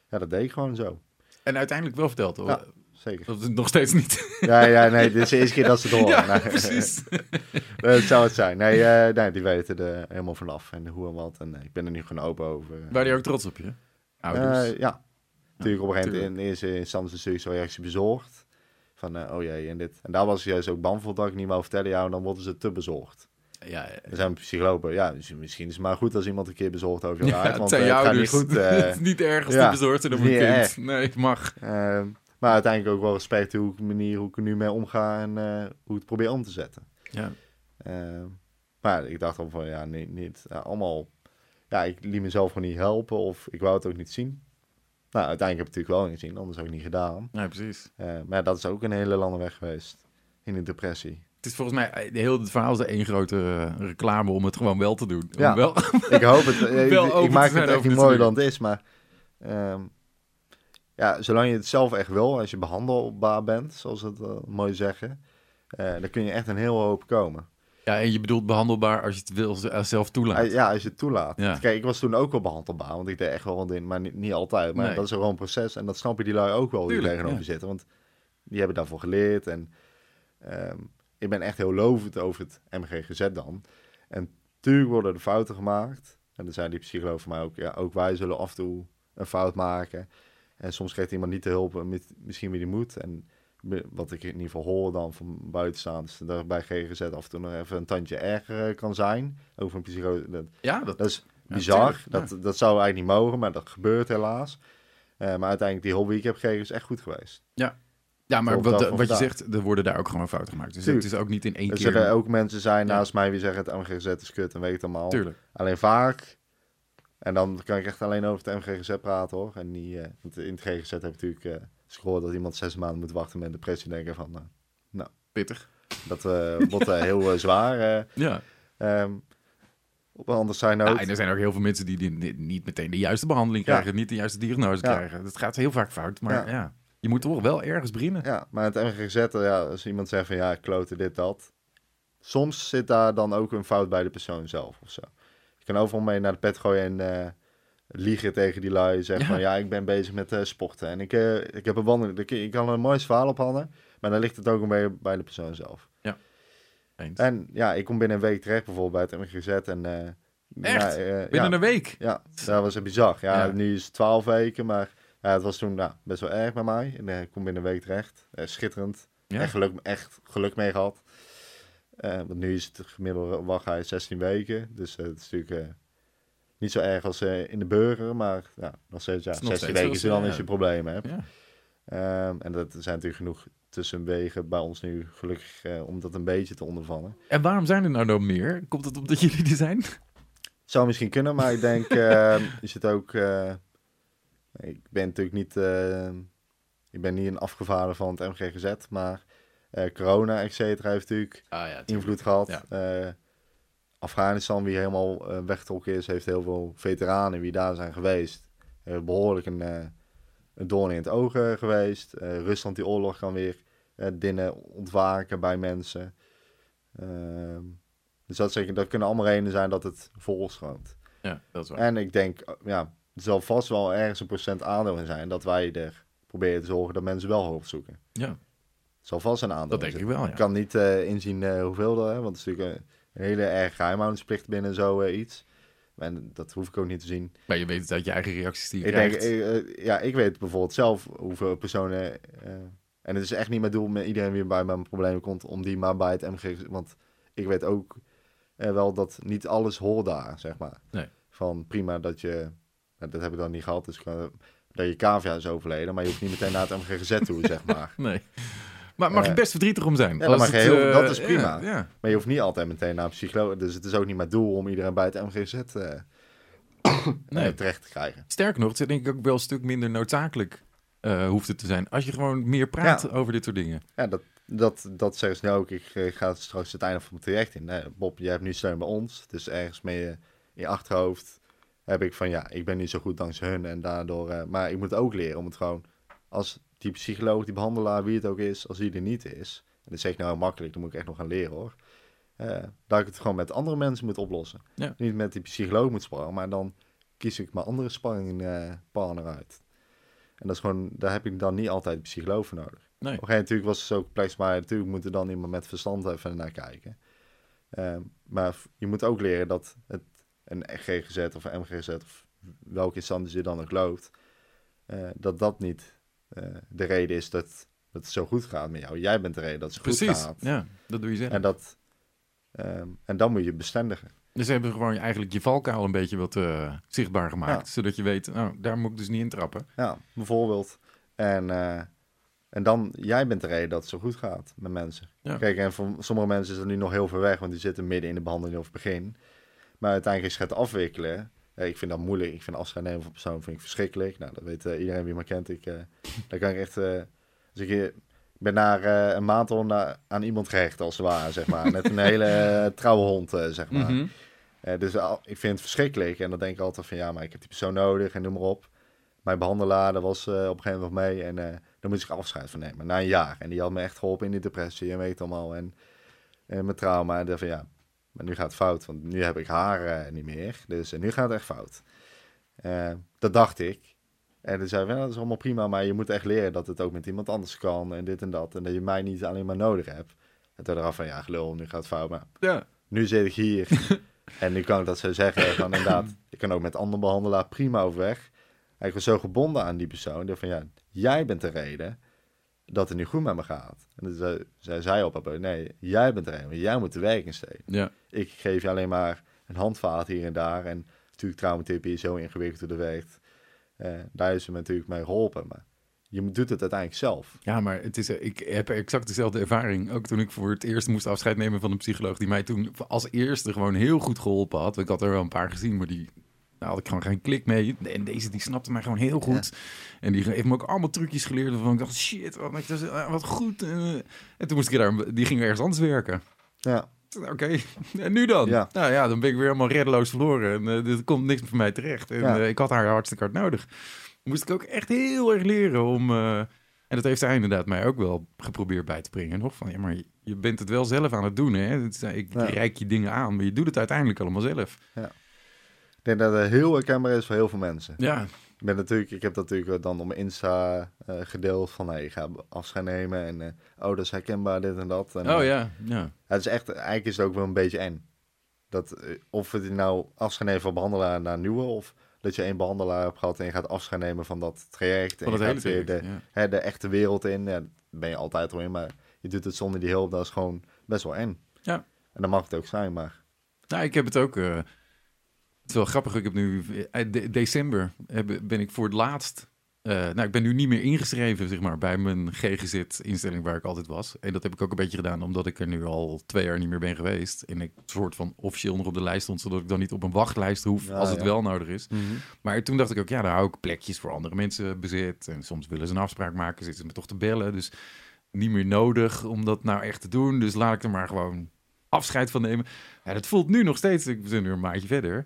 ja, dat deed ik gewoon zo. En uiteindelijk wel verteld hoor. Ja zeker. Dat is nog steeds niet. Ja, ja, nee, dit is de eerste keer dat ze het horen. Ja, precies. dat zou het zijn. Nee, uh, nee die weten er helemaal vanaf en hoe en wat. En uh, ik ben er nu gewoon open over. Waar je ook trots op je? Ouders? Uh, ja. Natuurlijk op een gegeven moment in eerste instantie zo ergens bezorgd. Van, oh jee, en dit. En daar was je juist ook bang voor dat ik niet wou vertellen. Ja, dan worden ze te bezorgd. Ja, ja, ja. zijn psychologen. Ja, dus misschien is het maar goed als iemand een keer bezorgd over je ja, want het gaat niet goed. het is niet erg als die bezorgd zijn op een kind. Nee, het mag. Ehm, maar uiteindelijk ook wel respect hoe ik manier hoe ik er nu mee omga en uh, hoe ik het probeer om te zetten. Ja. Uh, maar ik dacht al van ja, nee, niet uh, allemaal. Ja, ik liet mezelf gewoon niet helpen of ik wou het ook niet zien. Nou, uiteindelijk heb ik het natuurlijk wel gezien, anders had ik niet gedaan. Ja, precies. maar dat is ook een hele lange weg geweest in de depressie. Het is volgens mij, de hele het verhaal is één grote reclame om het gewoon wel te doen. Ja, wel, ik hoop het. ik, ik maak het echt niet mooier dan het is, maar um, ja, zolang je het zelf echt wil, als je behandelbaar bent, zoals het uh, mooi zeggen, uh, dan kun je echt een heel hoop komen. Ja, en je bedoelt behandelbaar als je het wil, eh, zelf toelaat. Ja, als je het toelaat. Ja. Kijk, ik was toen ook wel behandelbaar, want ik deed echt wel wat in, maar niet, niet altijd. Maar dat is gewoon een proces en dat snap je die lui ook wel, die tegenover ja. zitten. Want die hebben daarvoor geleerd en um, ik ben echt heel lovend over het MGGZ dan. En tuurlijk worden er fouten gemaakt. En dan zei die psycholoog van mij ook, ja, ook wij zullen af en toe een fout maken. En soms krijgt iemand niet de hulp, misschien wie die moet. En wat ik in ieder geval hoor dan van buitenstaanders, dat bij GGZ af en toe nog even een tandje erger eh, kan zijn. Over een psychose. Dat, ja, dat, dat is bizar. dat, dat zou eigenlijk niet mogen, maar dat gebeurt helaas. Uh, maar uiteindelijk, die hobby ik heb gekregen is echt goed geweest. Ja, ja, maar wat, wat je zegt, er worden daar ook gewoon fouten gemaakt. Dus Tuurlijk. het is ook niet in één er keer... Er zullen ook mensen zijn naast mij die zeggen het MGZ is kut en weet het allemaal. Tuurlijk. Alleen vaak en dan kan ik echt alleen over het MGGZ praten hoor. En niet, uh, want in het GGZ heb ik natuurlijk uh, gehoord dat iemand zes maanden moet wachten met depressie. Denken van, uh, nou, pittig. Dat wordt heel zwaar. ja. Um, op een andere zijn ook. Ja, en er zijn ook heel veel mensen die, die, niet meteen de juiste behandeling krijgen, niet de juiste diagnose krijgen. Dat gaat heel vaak fout, maar ja. je moet toch wel ergens beginnen. Ja, maar het MGGZ, ja, als iemand zegt van ja, kloten dit, dat. Soms zit daar dan ook een fout bij de persoon zelf of zo kan overal mee naar de pet gooien en uh, liegen tegen die lui. Zeggen van ja, ik ben bezig met uh, sporten. En ik, uh, ik heb een wandeling. Ik, ik kan een mooi verhaal ophalen. Maar dan ligt het ook een beetje bij de persoon zelf. Ja. Eens. En ja, ik kom binnen een week terecht bijvoorbeeld bij het MGZ. En, Echt? binnen een week? Ja, dat was bizar. Ja, ja, nu is het twaalf weken, maar ja, het was toen nou, best wel erg bij mij. En ik kom binnen een week terecht. schitterend. Ja. Echt, geluk, echt geluk mee gehad. Uh, want nu is het gemiddelde wachttijd 16 weken. Dus uh, het is natuurlijk uh, niet zo erg als in de burger. Maar ja, nog steeds, ja, 16 weken is dan is je probleem hebt. Um, en dat zijn natuurlijk genoeg tussenwegen bij ons nu gelukkig om dat een beetje te ondervangen. En waarom zijn er nou nog meer? Komt het omdat jullie er zijn? Zou misschien kunnen, maar ik denk, ehm, is het ook... ik ben natuurlijk niet... ik ben niet een afgevaardigde van het MGGZ, maar uh, corona, et cetera, heeft natuurlijk ah, ja, invloed gehad. Ja. Uh, Afghanistan, wie helemaal uh, weggetrokken is, heeft heel veel veteranen wie daar zijn geweest. behoorlijk een, een doorn in het ogen geweest. Rusland die oorlog kan weer dingen ontwaken bij mensen. Ehm, dus dat, zeker, dat kunnen allemaal redenen zijn dat het volstroomt. Ja, dat is waar. En ik denk, ja, er zal vast wel ergens een procent aandeel in zijn dat wij er proberen te zorgen dat mensen wel hulp zoeken. Ja. Zal vast een aandeel Dat denk ik wel, ja. Ik kan niet uh, inzien uh, hoeveel er, want het is natuurlijk een, hele erg geheimhoudingsplicht binnen zo uh, iets. En dat hoef ik ook niet te zien. Maar je weet het uit je eigen reacties die je ik krijgt. Denk, ja, ik weet bijvoorbeeld zelf hoeveel personen... en het is echt niet mijn doel met iedereen wie bij mijn problemen komt... om die maar bij het MG... Want ik weet ook wel dat niet alles hoort daar, zeg maar. Nee. Van prima dat je... Nou, dat heb ik dan niet gehad, dus dat je cavia is overleden, maar je hoeft niet meteen naar het MGGZ toe, zeg maar. Nee. Maar mag je best verdrietig om zijn. Ja, mag heel, uh, dat is prima. Maar je hoeft niet altijd meteen naar een psycholoog. Dus het is ook niet mijn doel om iedereen bij het MGZ uh, nee. terecht te krijgen. Sterker nog, het is denk ik ook wel een stuk minder noodzakelijk uh, hoeft het te zijn. Als je gewoon meer praat ja. over dit soort dingen. Ja, dat, dat, dat zeggen ze nu ook. Ik ga straks het einde van mijn traject in. Nee, Bob, jij hebt nu steun bij ons. Dus ergens mee in je achterhoofd heb ik van ja, ik ben niet zo goed dankzij hun en daardoor. Uh, maar ik moet ook leren om het gewoon als die psycholoog, die behandelaar, wie het ook is, als die er niet is. En dat zeg ik nou heel makkelijk, dan moet ik echt nog gaan leren hoor. Uh, dat ik het gewoon met andere mensen moet oplossen. Ja. Niet met die psycholoog moet sparren, maar dan kies ik mijn andere sparringpartner uh, uit. En dat is gewoon, daar heb ik dan niet altijd een psycholoog voor nodig. Nee. Op een natuurlijk was het zo complex, maar natuurlijk moet er dan iemand met verstand even naar kijken. Uh, maar je moet ook leren dat het een GGZ of een MGZ of welke instantie je dan ook loopt, uh, dat dat niet de reden is dat, dat het zo goed gaat met jou. Jij bent de reden dat het Precies. goed gaat. ja, dat doe je zelf. En, dat, um, en dan moet je bestendigen. Dus ze hebben gewoon eigenlijk je valkuil een beetje wat uh, zichtbaar gemaakt, ja. zodat je weet, nou, daar moet ik dus niet in trappen. Ja, bijvoorbeeld. En, en dan, jij bent de reden dat het zo goed gaat met mensen. Ja. Kijk, en voor sommige mensen is dat nu nog heel ver weg, want die zitten midden in de behandeling of het begin. Maar uiteindelijk is het afwikkelen. Ja, ik vind dat moeilijk. Ik vind afscheid nemen van persoon vind ik verschrikkelijk. Nou, dat weet uh, iedereen wie me kent. Ik, uh, daar kan ik echt... Uh, als ik, ik ben na een maand al naar, aan iemand gehecht, als het ware, zeg maar. Net een hele trouwe hond, zeg maar. Mm -hmm. dus ik vind het verschrikkelijk. En dan denk ik altijd van, ja, maar ik heb die persoon nodig en noem maar op. Mijn behandelaar, daar was op een gegeven moment mee. En daar moest ik afscheid van nemen, na een jaar. En die had me echt geholpen in die depressie, en weet allemaal. En, en mijn trauma. En dan van, ja, maar nu gaat het fout, want nu heb ik haar niet meer. Dus nu gaat het echt fout. Uh, dat dacht ik. En toen zei we, dat is allemaal prima, maar je moet echt leren dat het ook met iemand anders kan en dit en dat. En dat je mij niet alleen maar nodig hebt. En toen eraf van, ja, gelul, nu gaat het fout. Maar ja. nu zit ik hier en nu kan ik dat zo zeggen. Dan inderdaad, ik kan ook met andere behandelaar prima overweg. En ik was zo gebonden aan die persoon. Dat van, ja, jij bent de reden dat het nu goed met me gaat. En toen zei zij op, nee, jij bent er een, jij moet de werk insteken. Ja. Ik geef je alleen maar een handvaart hier en daar. En natuurlijk traumatherapie is zo ingewikkeld hoe dat werkt. Uh, daar is ze me natuurlijk mee geholpen, maar je doet het uiteindelijk zelf. Ja, maar het is, ik heb exact dezelfde ervaring. Ook toen ik voor het eerst moest afscheid nemen van een psycholoog... die mij toen als eerste gewoon heel goed geholpen had. Ik had er wel een paar gezien, maar die nou, had ik gewoon geen klik mee. En deze die snapte mij gewoon heel goed. Ja. En die heeft me ook allemaal trucjes geleerd. Waarvan ik dacht, shit, wat, wat goed. En toen moest ik daar, die ging ergens anders werken. Ja. Oké, okay. en nu dan? Ja. Nou ja, dan ben ik weer helemaal reddeloos verloren. En uh, er komt niks voor mij terecht. En Ja. uh, ik had haar hartstikke hard nodig. Moest ik ook echt heel erg leren om... Uh, en dat heeft hij inderdaad mij ook wel geprobeerd bij te brengen. Nog van, ja, maar je bent het wel zelf aan het doen, hè? Ik Ja. reik je dingen aan, maar je doet het uiteindelijk allemaal zelf. Ik denk dat het heel herkenbaar is voor heel veel mensen. Ja, Ik, ben natuurlijk, ik heb dat natuurlijk dan op mijn Insta eh, gedeeld van hey, ik ga afscheid nemen en eh, oh, dat is herkenbaar, dit en dat. En, oh eh, ja, ja. Het is echt, eigenlijk is het ook wel een beetje eng. Dat, of het nou afscheid nemen van behandelaar naar nieuwe, of dat je één behandelaar hebt gehad en je gaat afscheid nemen van dat traject. Van en je gaat weer de, ja. hè, de echte wereld in. Ja, daar ben je altijd al in, maar je doet het zonder die hulp, dat is gewoon best wel eng. Ja. En dat mag het ook zijn, maar Nou, ik heb het ook. Het is wel grappig. Ik heb nu eh, de- december heb, ben ik voor het laatst. eh, nou, ik ben nu niet meer ingeschreven, zeg maar, bij mijn GGZ-instelling waar ik altijd was. En dat heb ik ook een beetje gedaan, omdat ik er nu al twee jaar niet meer ben geweest. En ik soort van officieel nog op de lijst stond, zodat ik dan niet op een wachtlijst hoef Ja, als het ja. wel nodig is. Maar toen dacht ik ook, ja, dan hou ik plekjes voor andere mensen bezet. En soms willen ze een afspraak maken, zitten ze me toch te bellen. Dus niet meer nodig om dat nou echt te doen. Dus laat ik er maar gewoon afscheid van nemen. Ja, dat voelt nu nog steeds, ik ben nu een maandje verder.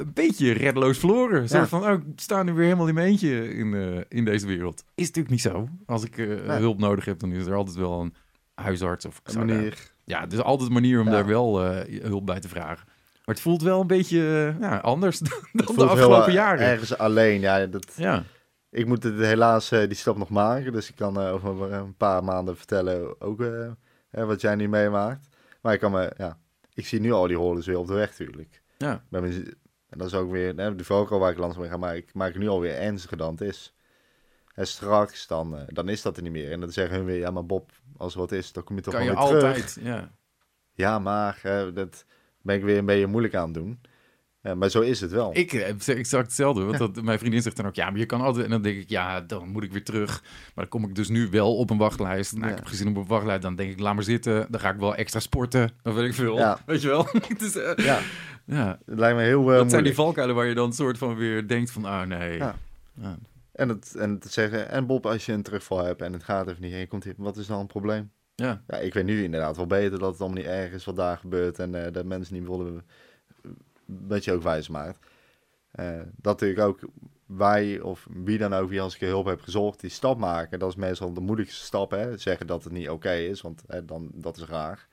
Een beetje reddeloos verloren. Zo van, oh, ik sta nu weer helemaal in mijn eentje in, uh, in deze wereld. Is natuurlijk niet zo. Als ik uh, hulp nodig heb, dan is er altijd wel een huisarts of een manier. Ja, er is altijd een manier om daar wel uh, hulp bij te vragen. Maar het voelt wel een beetje ja, anders dan de afgelopen jaren. Ergens alleen, ja. Dat, ja. Ik moet het helaas die stap nog maken. Dus ik kan over een paar maanden vertellen ook wat jij nu meemaakt. Maar ik kan me, ja, ik zie nu al die hordes weer op de weg natuurlijk. Ja. En dat is ook weer, hè, de Volko waar ik langs mee ga, maar ik maak het nu alweer ernstiger dan het is. En straks, dan, uh, dan is dat er niet meer. En dan zeggen hun weer, ja maar Bob, als er wat is, dan kom je toch kan wel je altijd. Ja, ja maar uh, dat ben ik weer een beetje moeilijk aan het doen. Ja, maar zo is het wel. Ik uh, zeg exact hetzelfde. Want dat, mijn vriendin zegt dan ook, ja, maar je kan altijd... En dan denk ik, ja, dan moet ik weer terug. Maar dan kom ik dus nu wel op een wachtlijst. Nou, ik heb gezien op een wachtlijst. Dan denk ik, laat maar zitten. Dan ga ik wel extra sporten. Dan weet ik veel. Weet je wel? dus, ja. Ja. Het lijkt me heel uh, Dat zijn die valkuilen waar je dan soort van weer denkt van, oh nee. Ja. ja. En, het, en te zeggen, en Bob, als je een terugval hebt en het gaat even niet, en je komt hier, wat is dan een probleem? Ja. ja. Ik weet nu inderdaad wel beter dat het allemaal niet erg is wat daar gebeurt en uh, dat mensen niet willen, dat je ook wijs maakt. Uh, dat natuurlijk ook wij of wie dan ook wie als ik hulp heb gezorgd, die stap maken, dat is meestal de moeilijkste stap. Hè? Zeggen dat het niet oké is, want dan, dat is raar.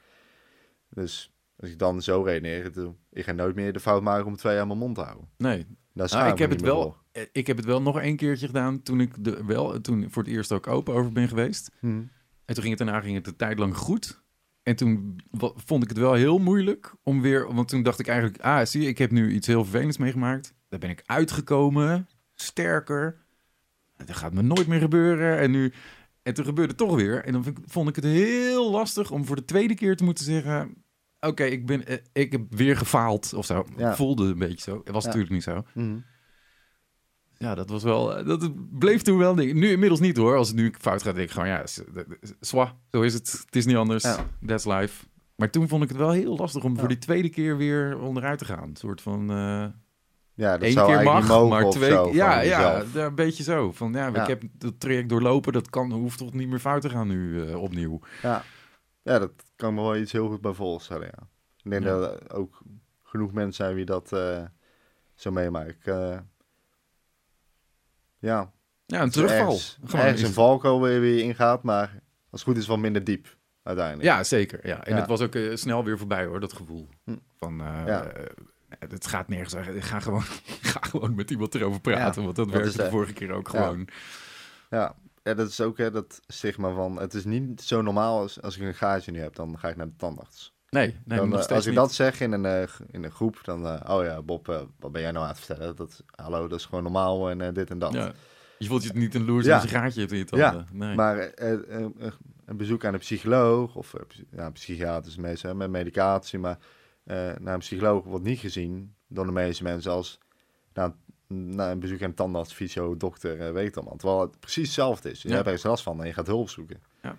Dus als ik dan zo redeneer, ik ga nooit meer de fout maken om twee aan mijn mond te houden. Nee. Nou, ik heb het wel. Eh, ik heb het wel nog een keertje gedaan toen ik de, wel toen voor het eerst ook open over ben geweest. Hmm. En toen ging het daarna ging het een tijd lang goed. En toen vond ik het wel heel moeilijk om weer, want toen dacht ik eigenlijk, ah, zie je, ik heb nu iets heel vervelends meegemaakt. Daar ben ik uitgekomen, sterker. Dat gaat me nooit meer gebeuren. En nu, en toen gebeurde het toch weer. En dan vond ik het heel lastig om voor de tweede keer te moeten zeggen, oké, ik ben, eh, ik heb weer gefaald of zo. Voelde een beetje zo. Het was natuurlijk niet zo. Mhm. Ja, dat was wel, eh, dat bleef toen wel ding. Nu inmiddels niet hoor. Als het nu fout gaat, denk ik gewoon, ja, zwa, zo is het. Het is niet anders. That's life. Maar toen vond ik het wel heel lastig om voor die tweede keer weer onderuit te gaan. Een soort van. Uh, ja, dat zou keer mag, mogen maar twee. Zo, ja, ja, een beetje zo. Van ja, ik heb het traject doorlopen. Dat kan, hoeft toch niet meer fout te gaan nu uh, opnieuw. Ja. Ja, dat kan me wel iets heel goed bij voorstellen, ja. Ik denk dat er ook genoeg mensen zijn wie dat uh, zo meemaakt. Uh, ja. Ja, een terugval. Ergens, ergens een valko weer, weer ingaat, maar als het goed is wel minder diep uiteindelijk. Ja, zeker. Ja. En het was ook uh, snel weer voorbij hoor, dat gevoel. Hm. Van, ja. het gaat nergens. Ik ga gewoon, ga gewoon met iemand erover praten, want dat, werkte de vorige keer ook gewoon. Ja, ja, dat is ook hè, dat stigma van... Het is niet zo normaal als, als ik een gaatje nu heb, dan ga ik naar de tandarts. Nee, nee dan, uh, Als ik dat zeg in een, uh, in een groep, dan... Uh, oh ja, Bob, wat ben jij nou aan het vertellen? Dat, hallo, dat is gewoon normaal en dit en dat. Ja. Je voelt je niet een loers ja. als een gaatje hebt in je tanden. Ja, nee. maar een bezoek aan een psycholoog... of ja, psychiater is meestal met medicatie... maar naar een psycholoog wordt niet gezien door de meeste mensen als... Nou, na een bezoek aan tandarts, fysio, dokter, uh, weet allemaal. Terwijl het precies hetzelfde is. Je hebt er last van en je gaat hulp zoeken. Ja.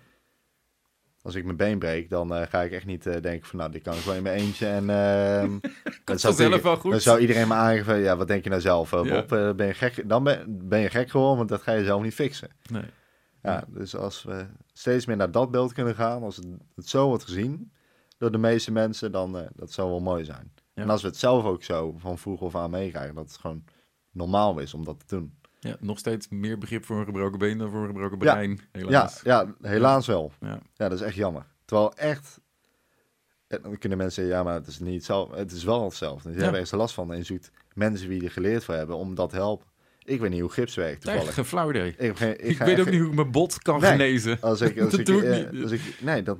Als ik mijn been breek, dan uh, ga ik echt niet uh, denken van, nou, dit kan ik wel in mijn eentje. En uh, dat zou zelf wel goed. Dan zou iedereen me aangeven, ja, wat denk je nou zelf? Bob, ben je gek? Dan ben, ben, je gek geworden, want dat ga je zelf niet fixen. Nee. Ja, dus als we steeds meer naar dat beeld kunnen gaan, als het, het zo wordt gezien door de meeste mensen, dan dat zou wel mooi zijn. En als we het zelf ook zo van vroeg of aan meekrijgen, dat het gewoon normaal is om dat te doen. Ja, nog steeds meer begrip voor een gebroken been dan voor een gebroken brein, ja, helaas. Ja, ja helaas wel. Ja. ja, dat is echt jammer. Terwijl echt, dan kunnen mensen zeggen, ja, maar het is niet zo, het is wel hetzelfde. Je ja. hebben er last van en zoekt mensen die er geleerd voor hebben om dat te helpen. Ik weet niet hoe gips werkt toevallig. Nee, geen flauw idee. Ik, ik, ik weet ook niet hoe ik mijn bot kan genezen. Als ik, als dat ik, doe ik eh, niet. Als ik, nee, dat,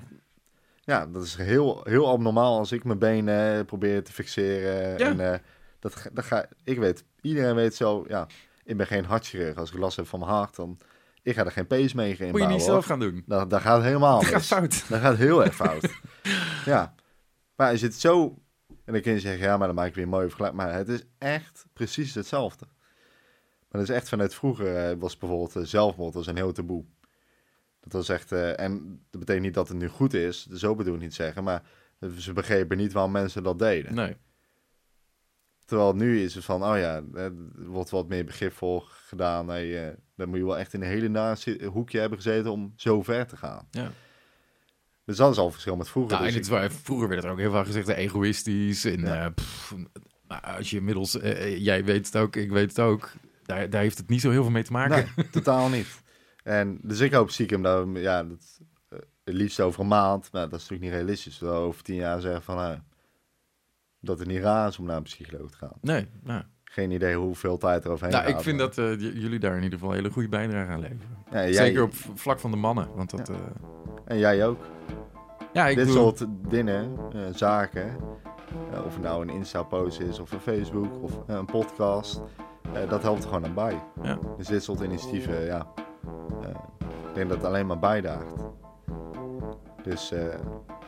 ja, dat is heel, heel abnormaal als ik mijn benen probeer te fixeren. Ja. En, uh, dat, dat ga, ik weet, iedereen weet zo, ja, ik ben geen hartchirurg. Als ik last heb van mijn hart, dan ik ga er geen pacemaker in Moet je niet zelf gaan doen. Dat, dat gaat helemaal Dat gaat fout. Dat gaat heel erg fout. ja. Maar je het zo... En dan kun je zeggen, ja, maar dan maak ik weer een mooie vergelijking. Maar het is echt precies hetzelfde. Maar dat is echt vanuit vroeger eh, was bijvoorbeeld uh, zelfmoord was een heel taboe. Dat was echt... Uh, en dat betekent niet dat het nu goed is. Zo bedoel ik niet zeggen. Maar ze begrepen niet waarom mensen dat deden. Nee. Terwijl nu is het van, oh ja, er wordt wat meer begrip voor gedaan. Nee, uh, dan moet je wel echt in een hele naast hoekje hebben gezeten om zo ver te gaan. Ja. Dus dat is al verschil met vroeger. Ja, dus en het waar, vroeger werd er ook heel vaak gezegd, egoïstisch. En, ja. uh, Maar als je inmiddels, jij weet het ook, ik weet het ook, daar, daar heeft het niet zo heel veel mee te maken. Nee, totaal niet. En dus ik hoop stiekem dat, ja, dat, het liefst over een maand, maar dat is natuurlijk niet realistisch. Over tien jaar zeggen van, dat het niet raar is om naar een psycholoog te gaan. Nee, nou. Geen idee hoeveel tijd er overheen nou, gaat. Ik vind dat uh, jullie daar in ieder geval een hele goede bijdrage aan leveren. Ja, Zeker op vlak van de mannen. Want dat, ja. uh... En jij ook. Ja, ik Dit doe... soort dingen, zaken, of het nou een Insta-post is of een Facebook of een podcast, dat helpt gewoon aan bij. Ja. Dus dit soort initiatieven, ja, ik denk dat het alleen maar bijdraagt. Dus uh,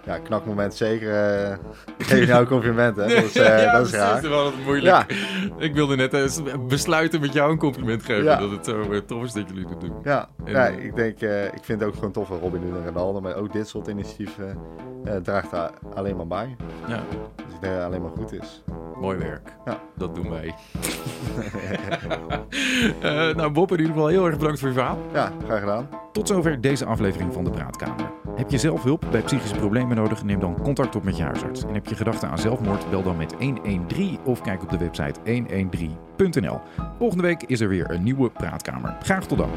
ja, knakmoment zeker. Uh, geef jou complimenten. Dat is, uh, ja, dat is raar. Dat is wel moeilijk. Ja. Ik wilde net besluiten met jou een compliment geven. Ja. Dat het zo tof is dat jullie dat doen. Ja, en, ja ik denk, ik vind het ook gewoon tof van Robin nu en Ronaldo. Maar ook dit soort initiatieven draagt daar alleen maar bij. Ja. Dus ik denk dat het alleen maar goed is. Mooi werk. Ja. Dat doen wij. uh, nou, Bob, in ieder geval heel erg bedankt voor je verhaal. Ja, graag gedaan. Tot zover deze aflevering van de Praatkamer. Heb je zelf hulp bij psychische problemen nodig? Neem dan contact op met je huisarts. En heb je gedachten aan zelfmoord? Bel dan met 113 of kijk op de website 113.nl. Volgende week is er weer een nieuwe Praatkamer. Graag tot dan.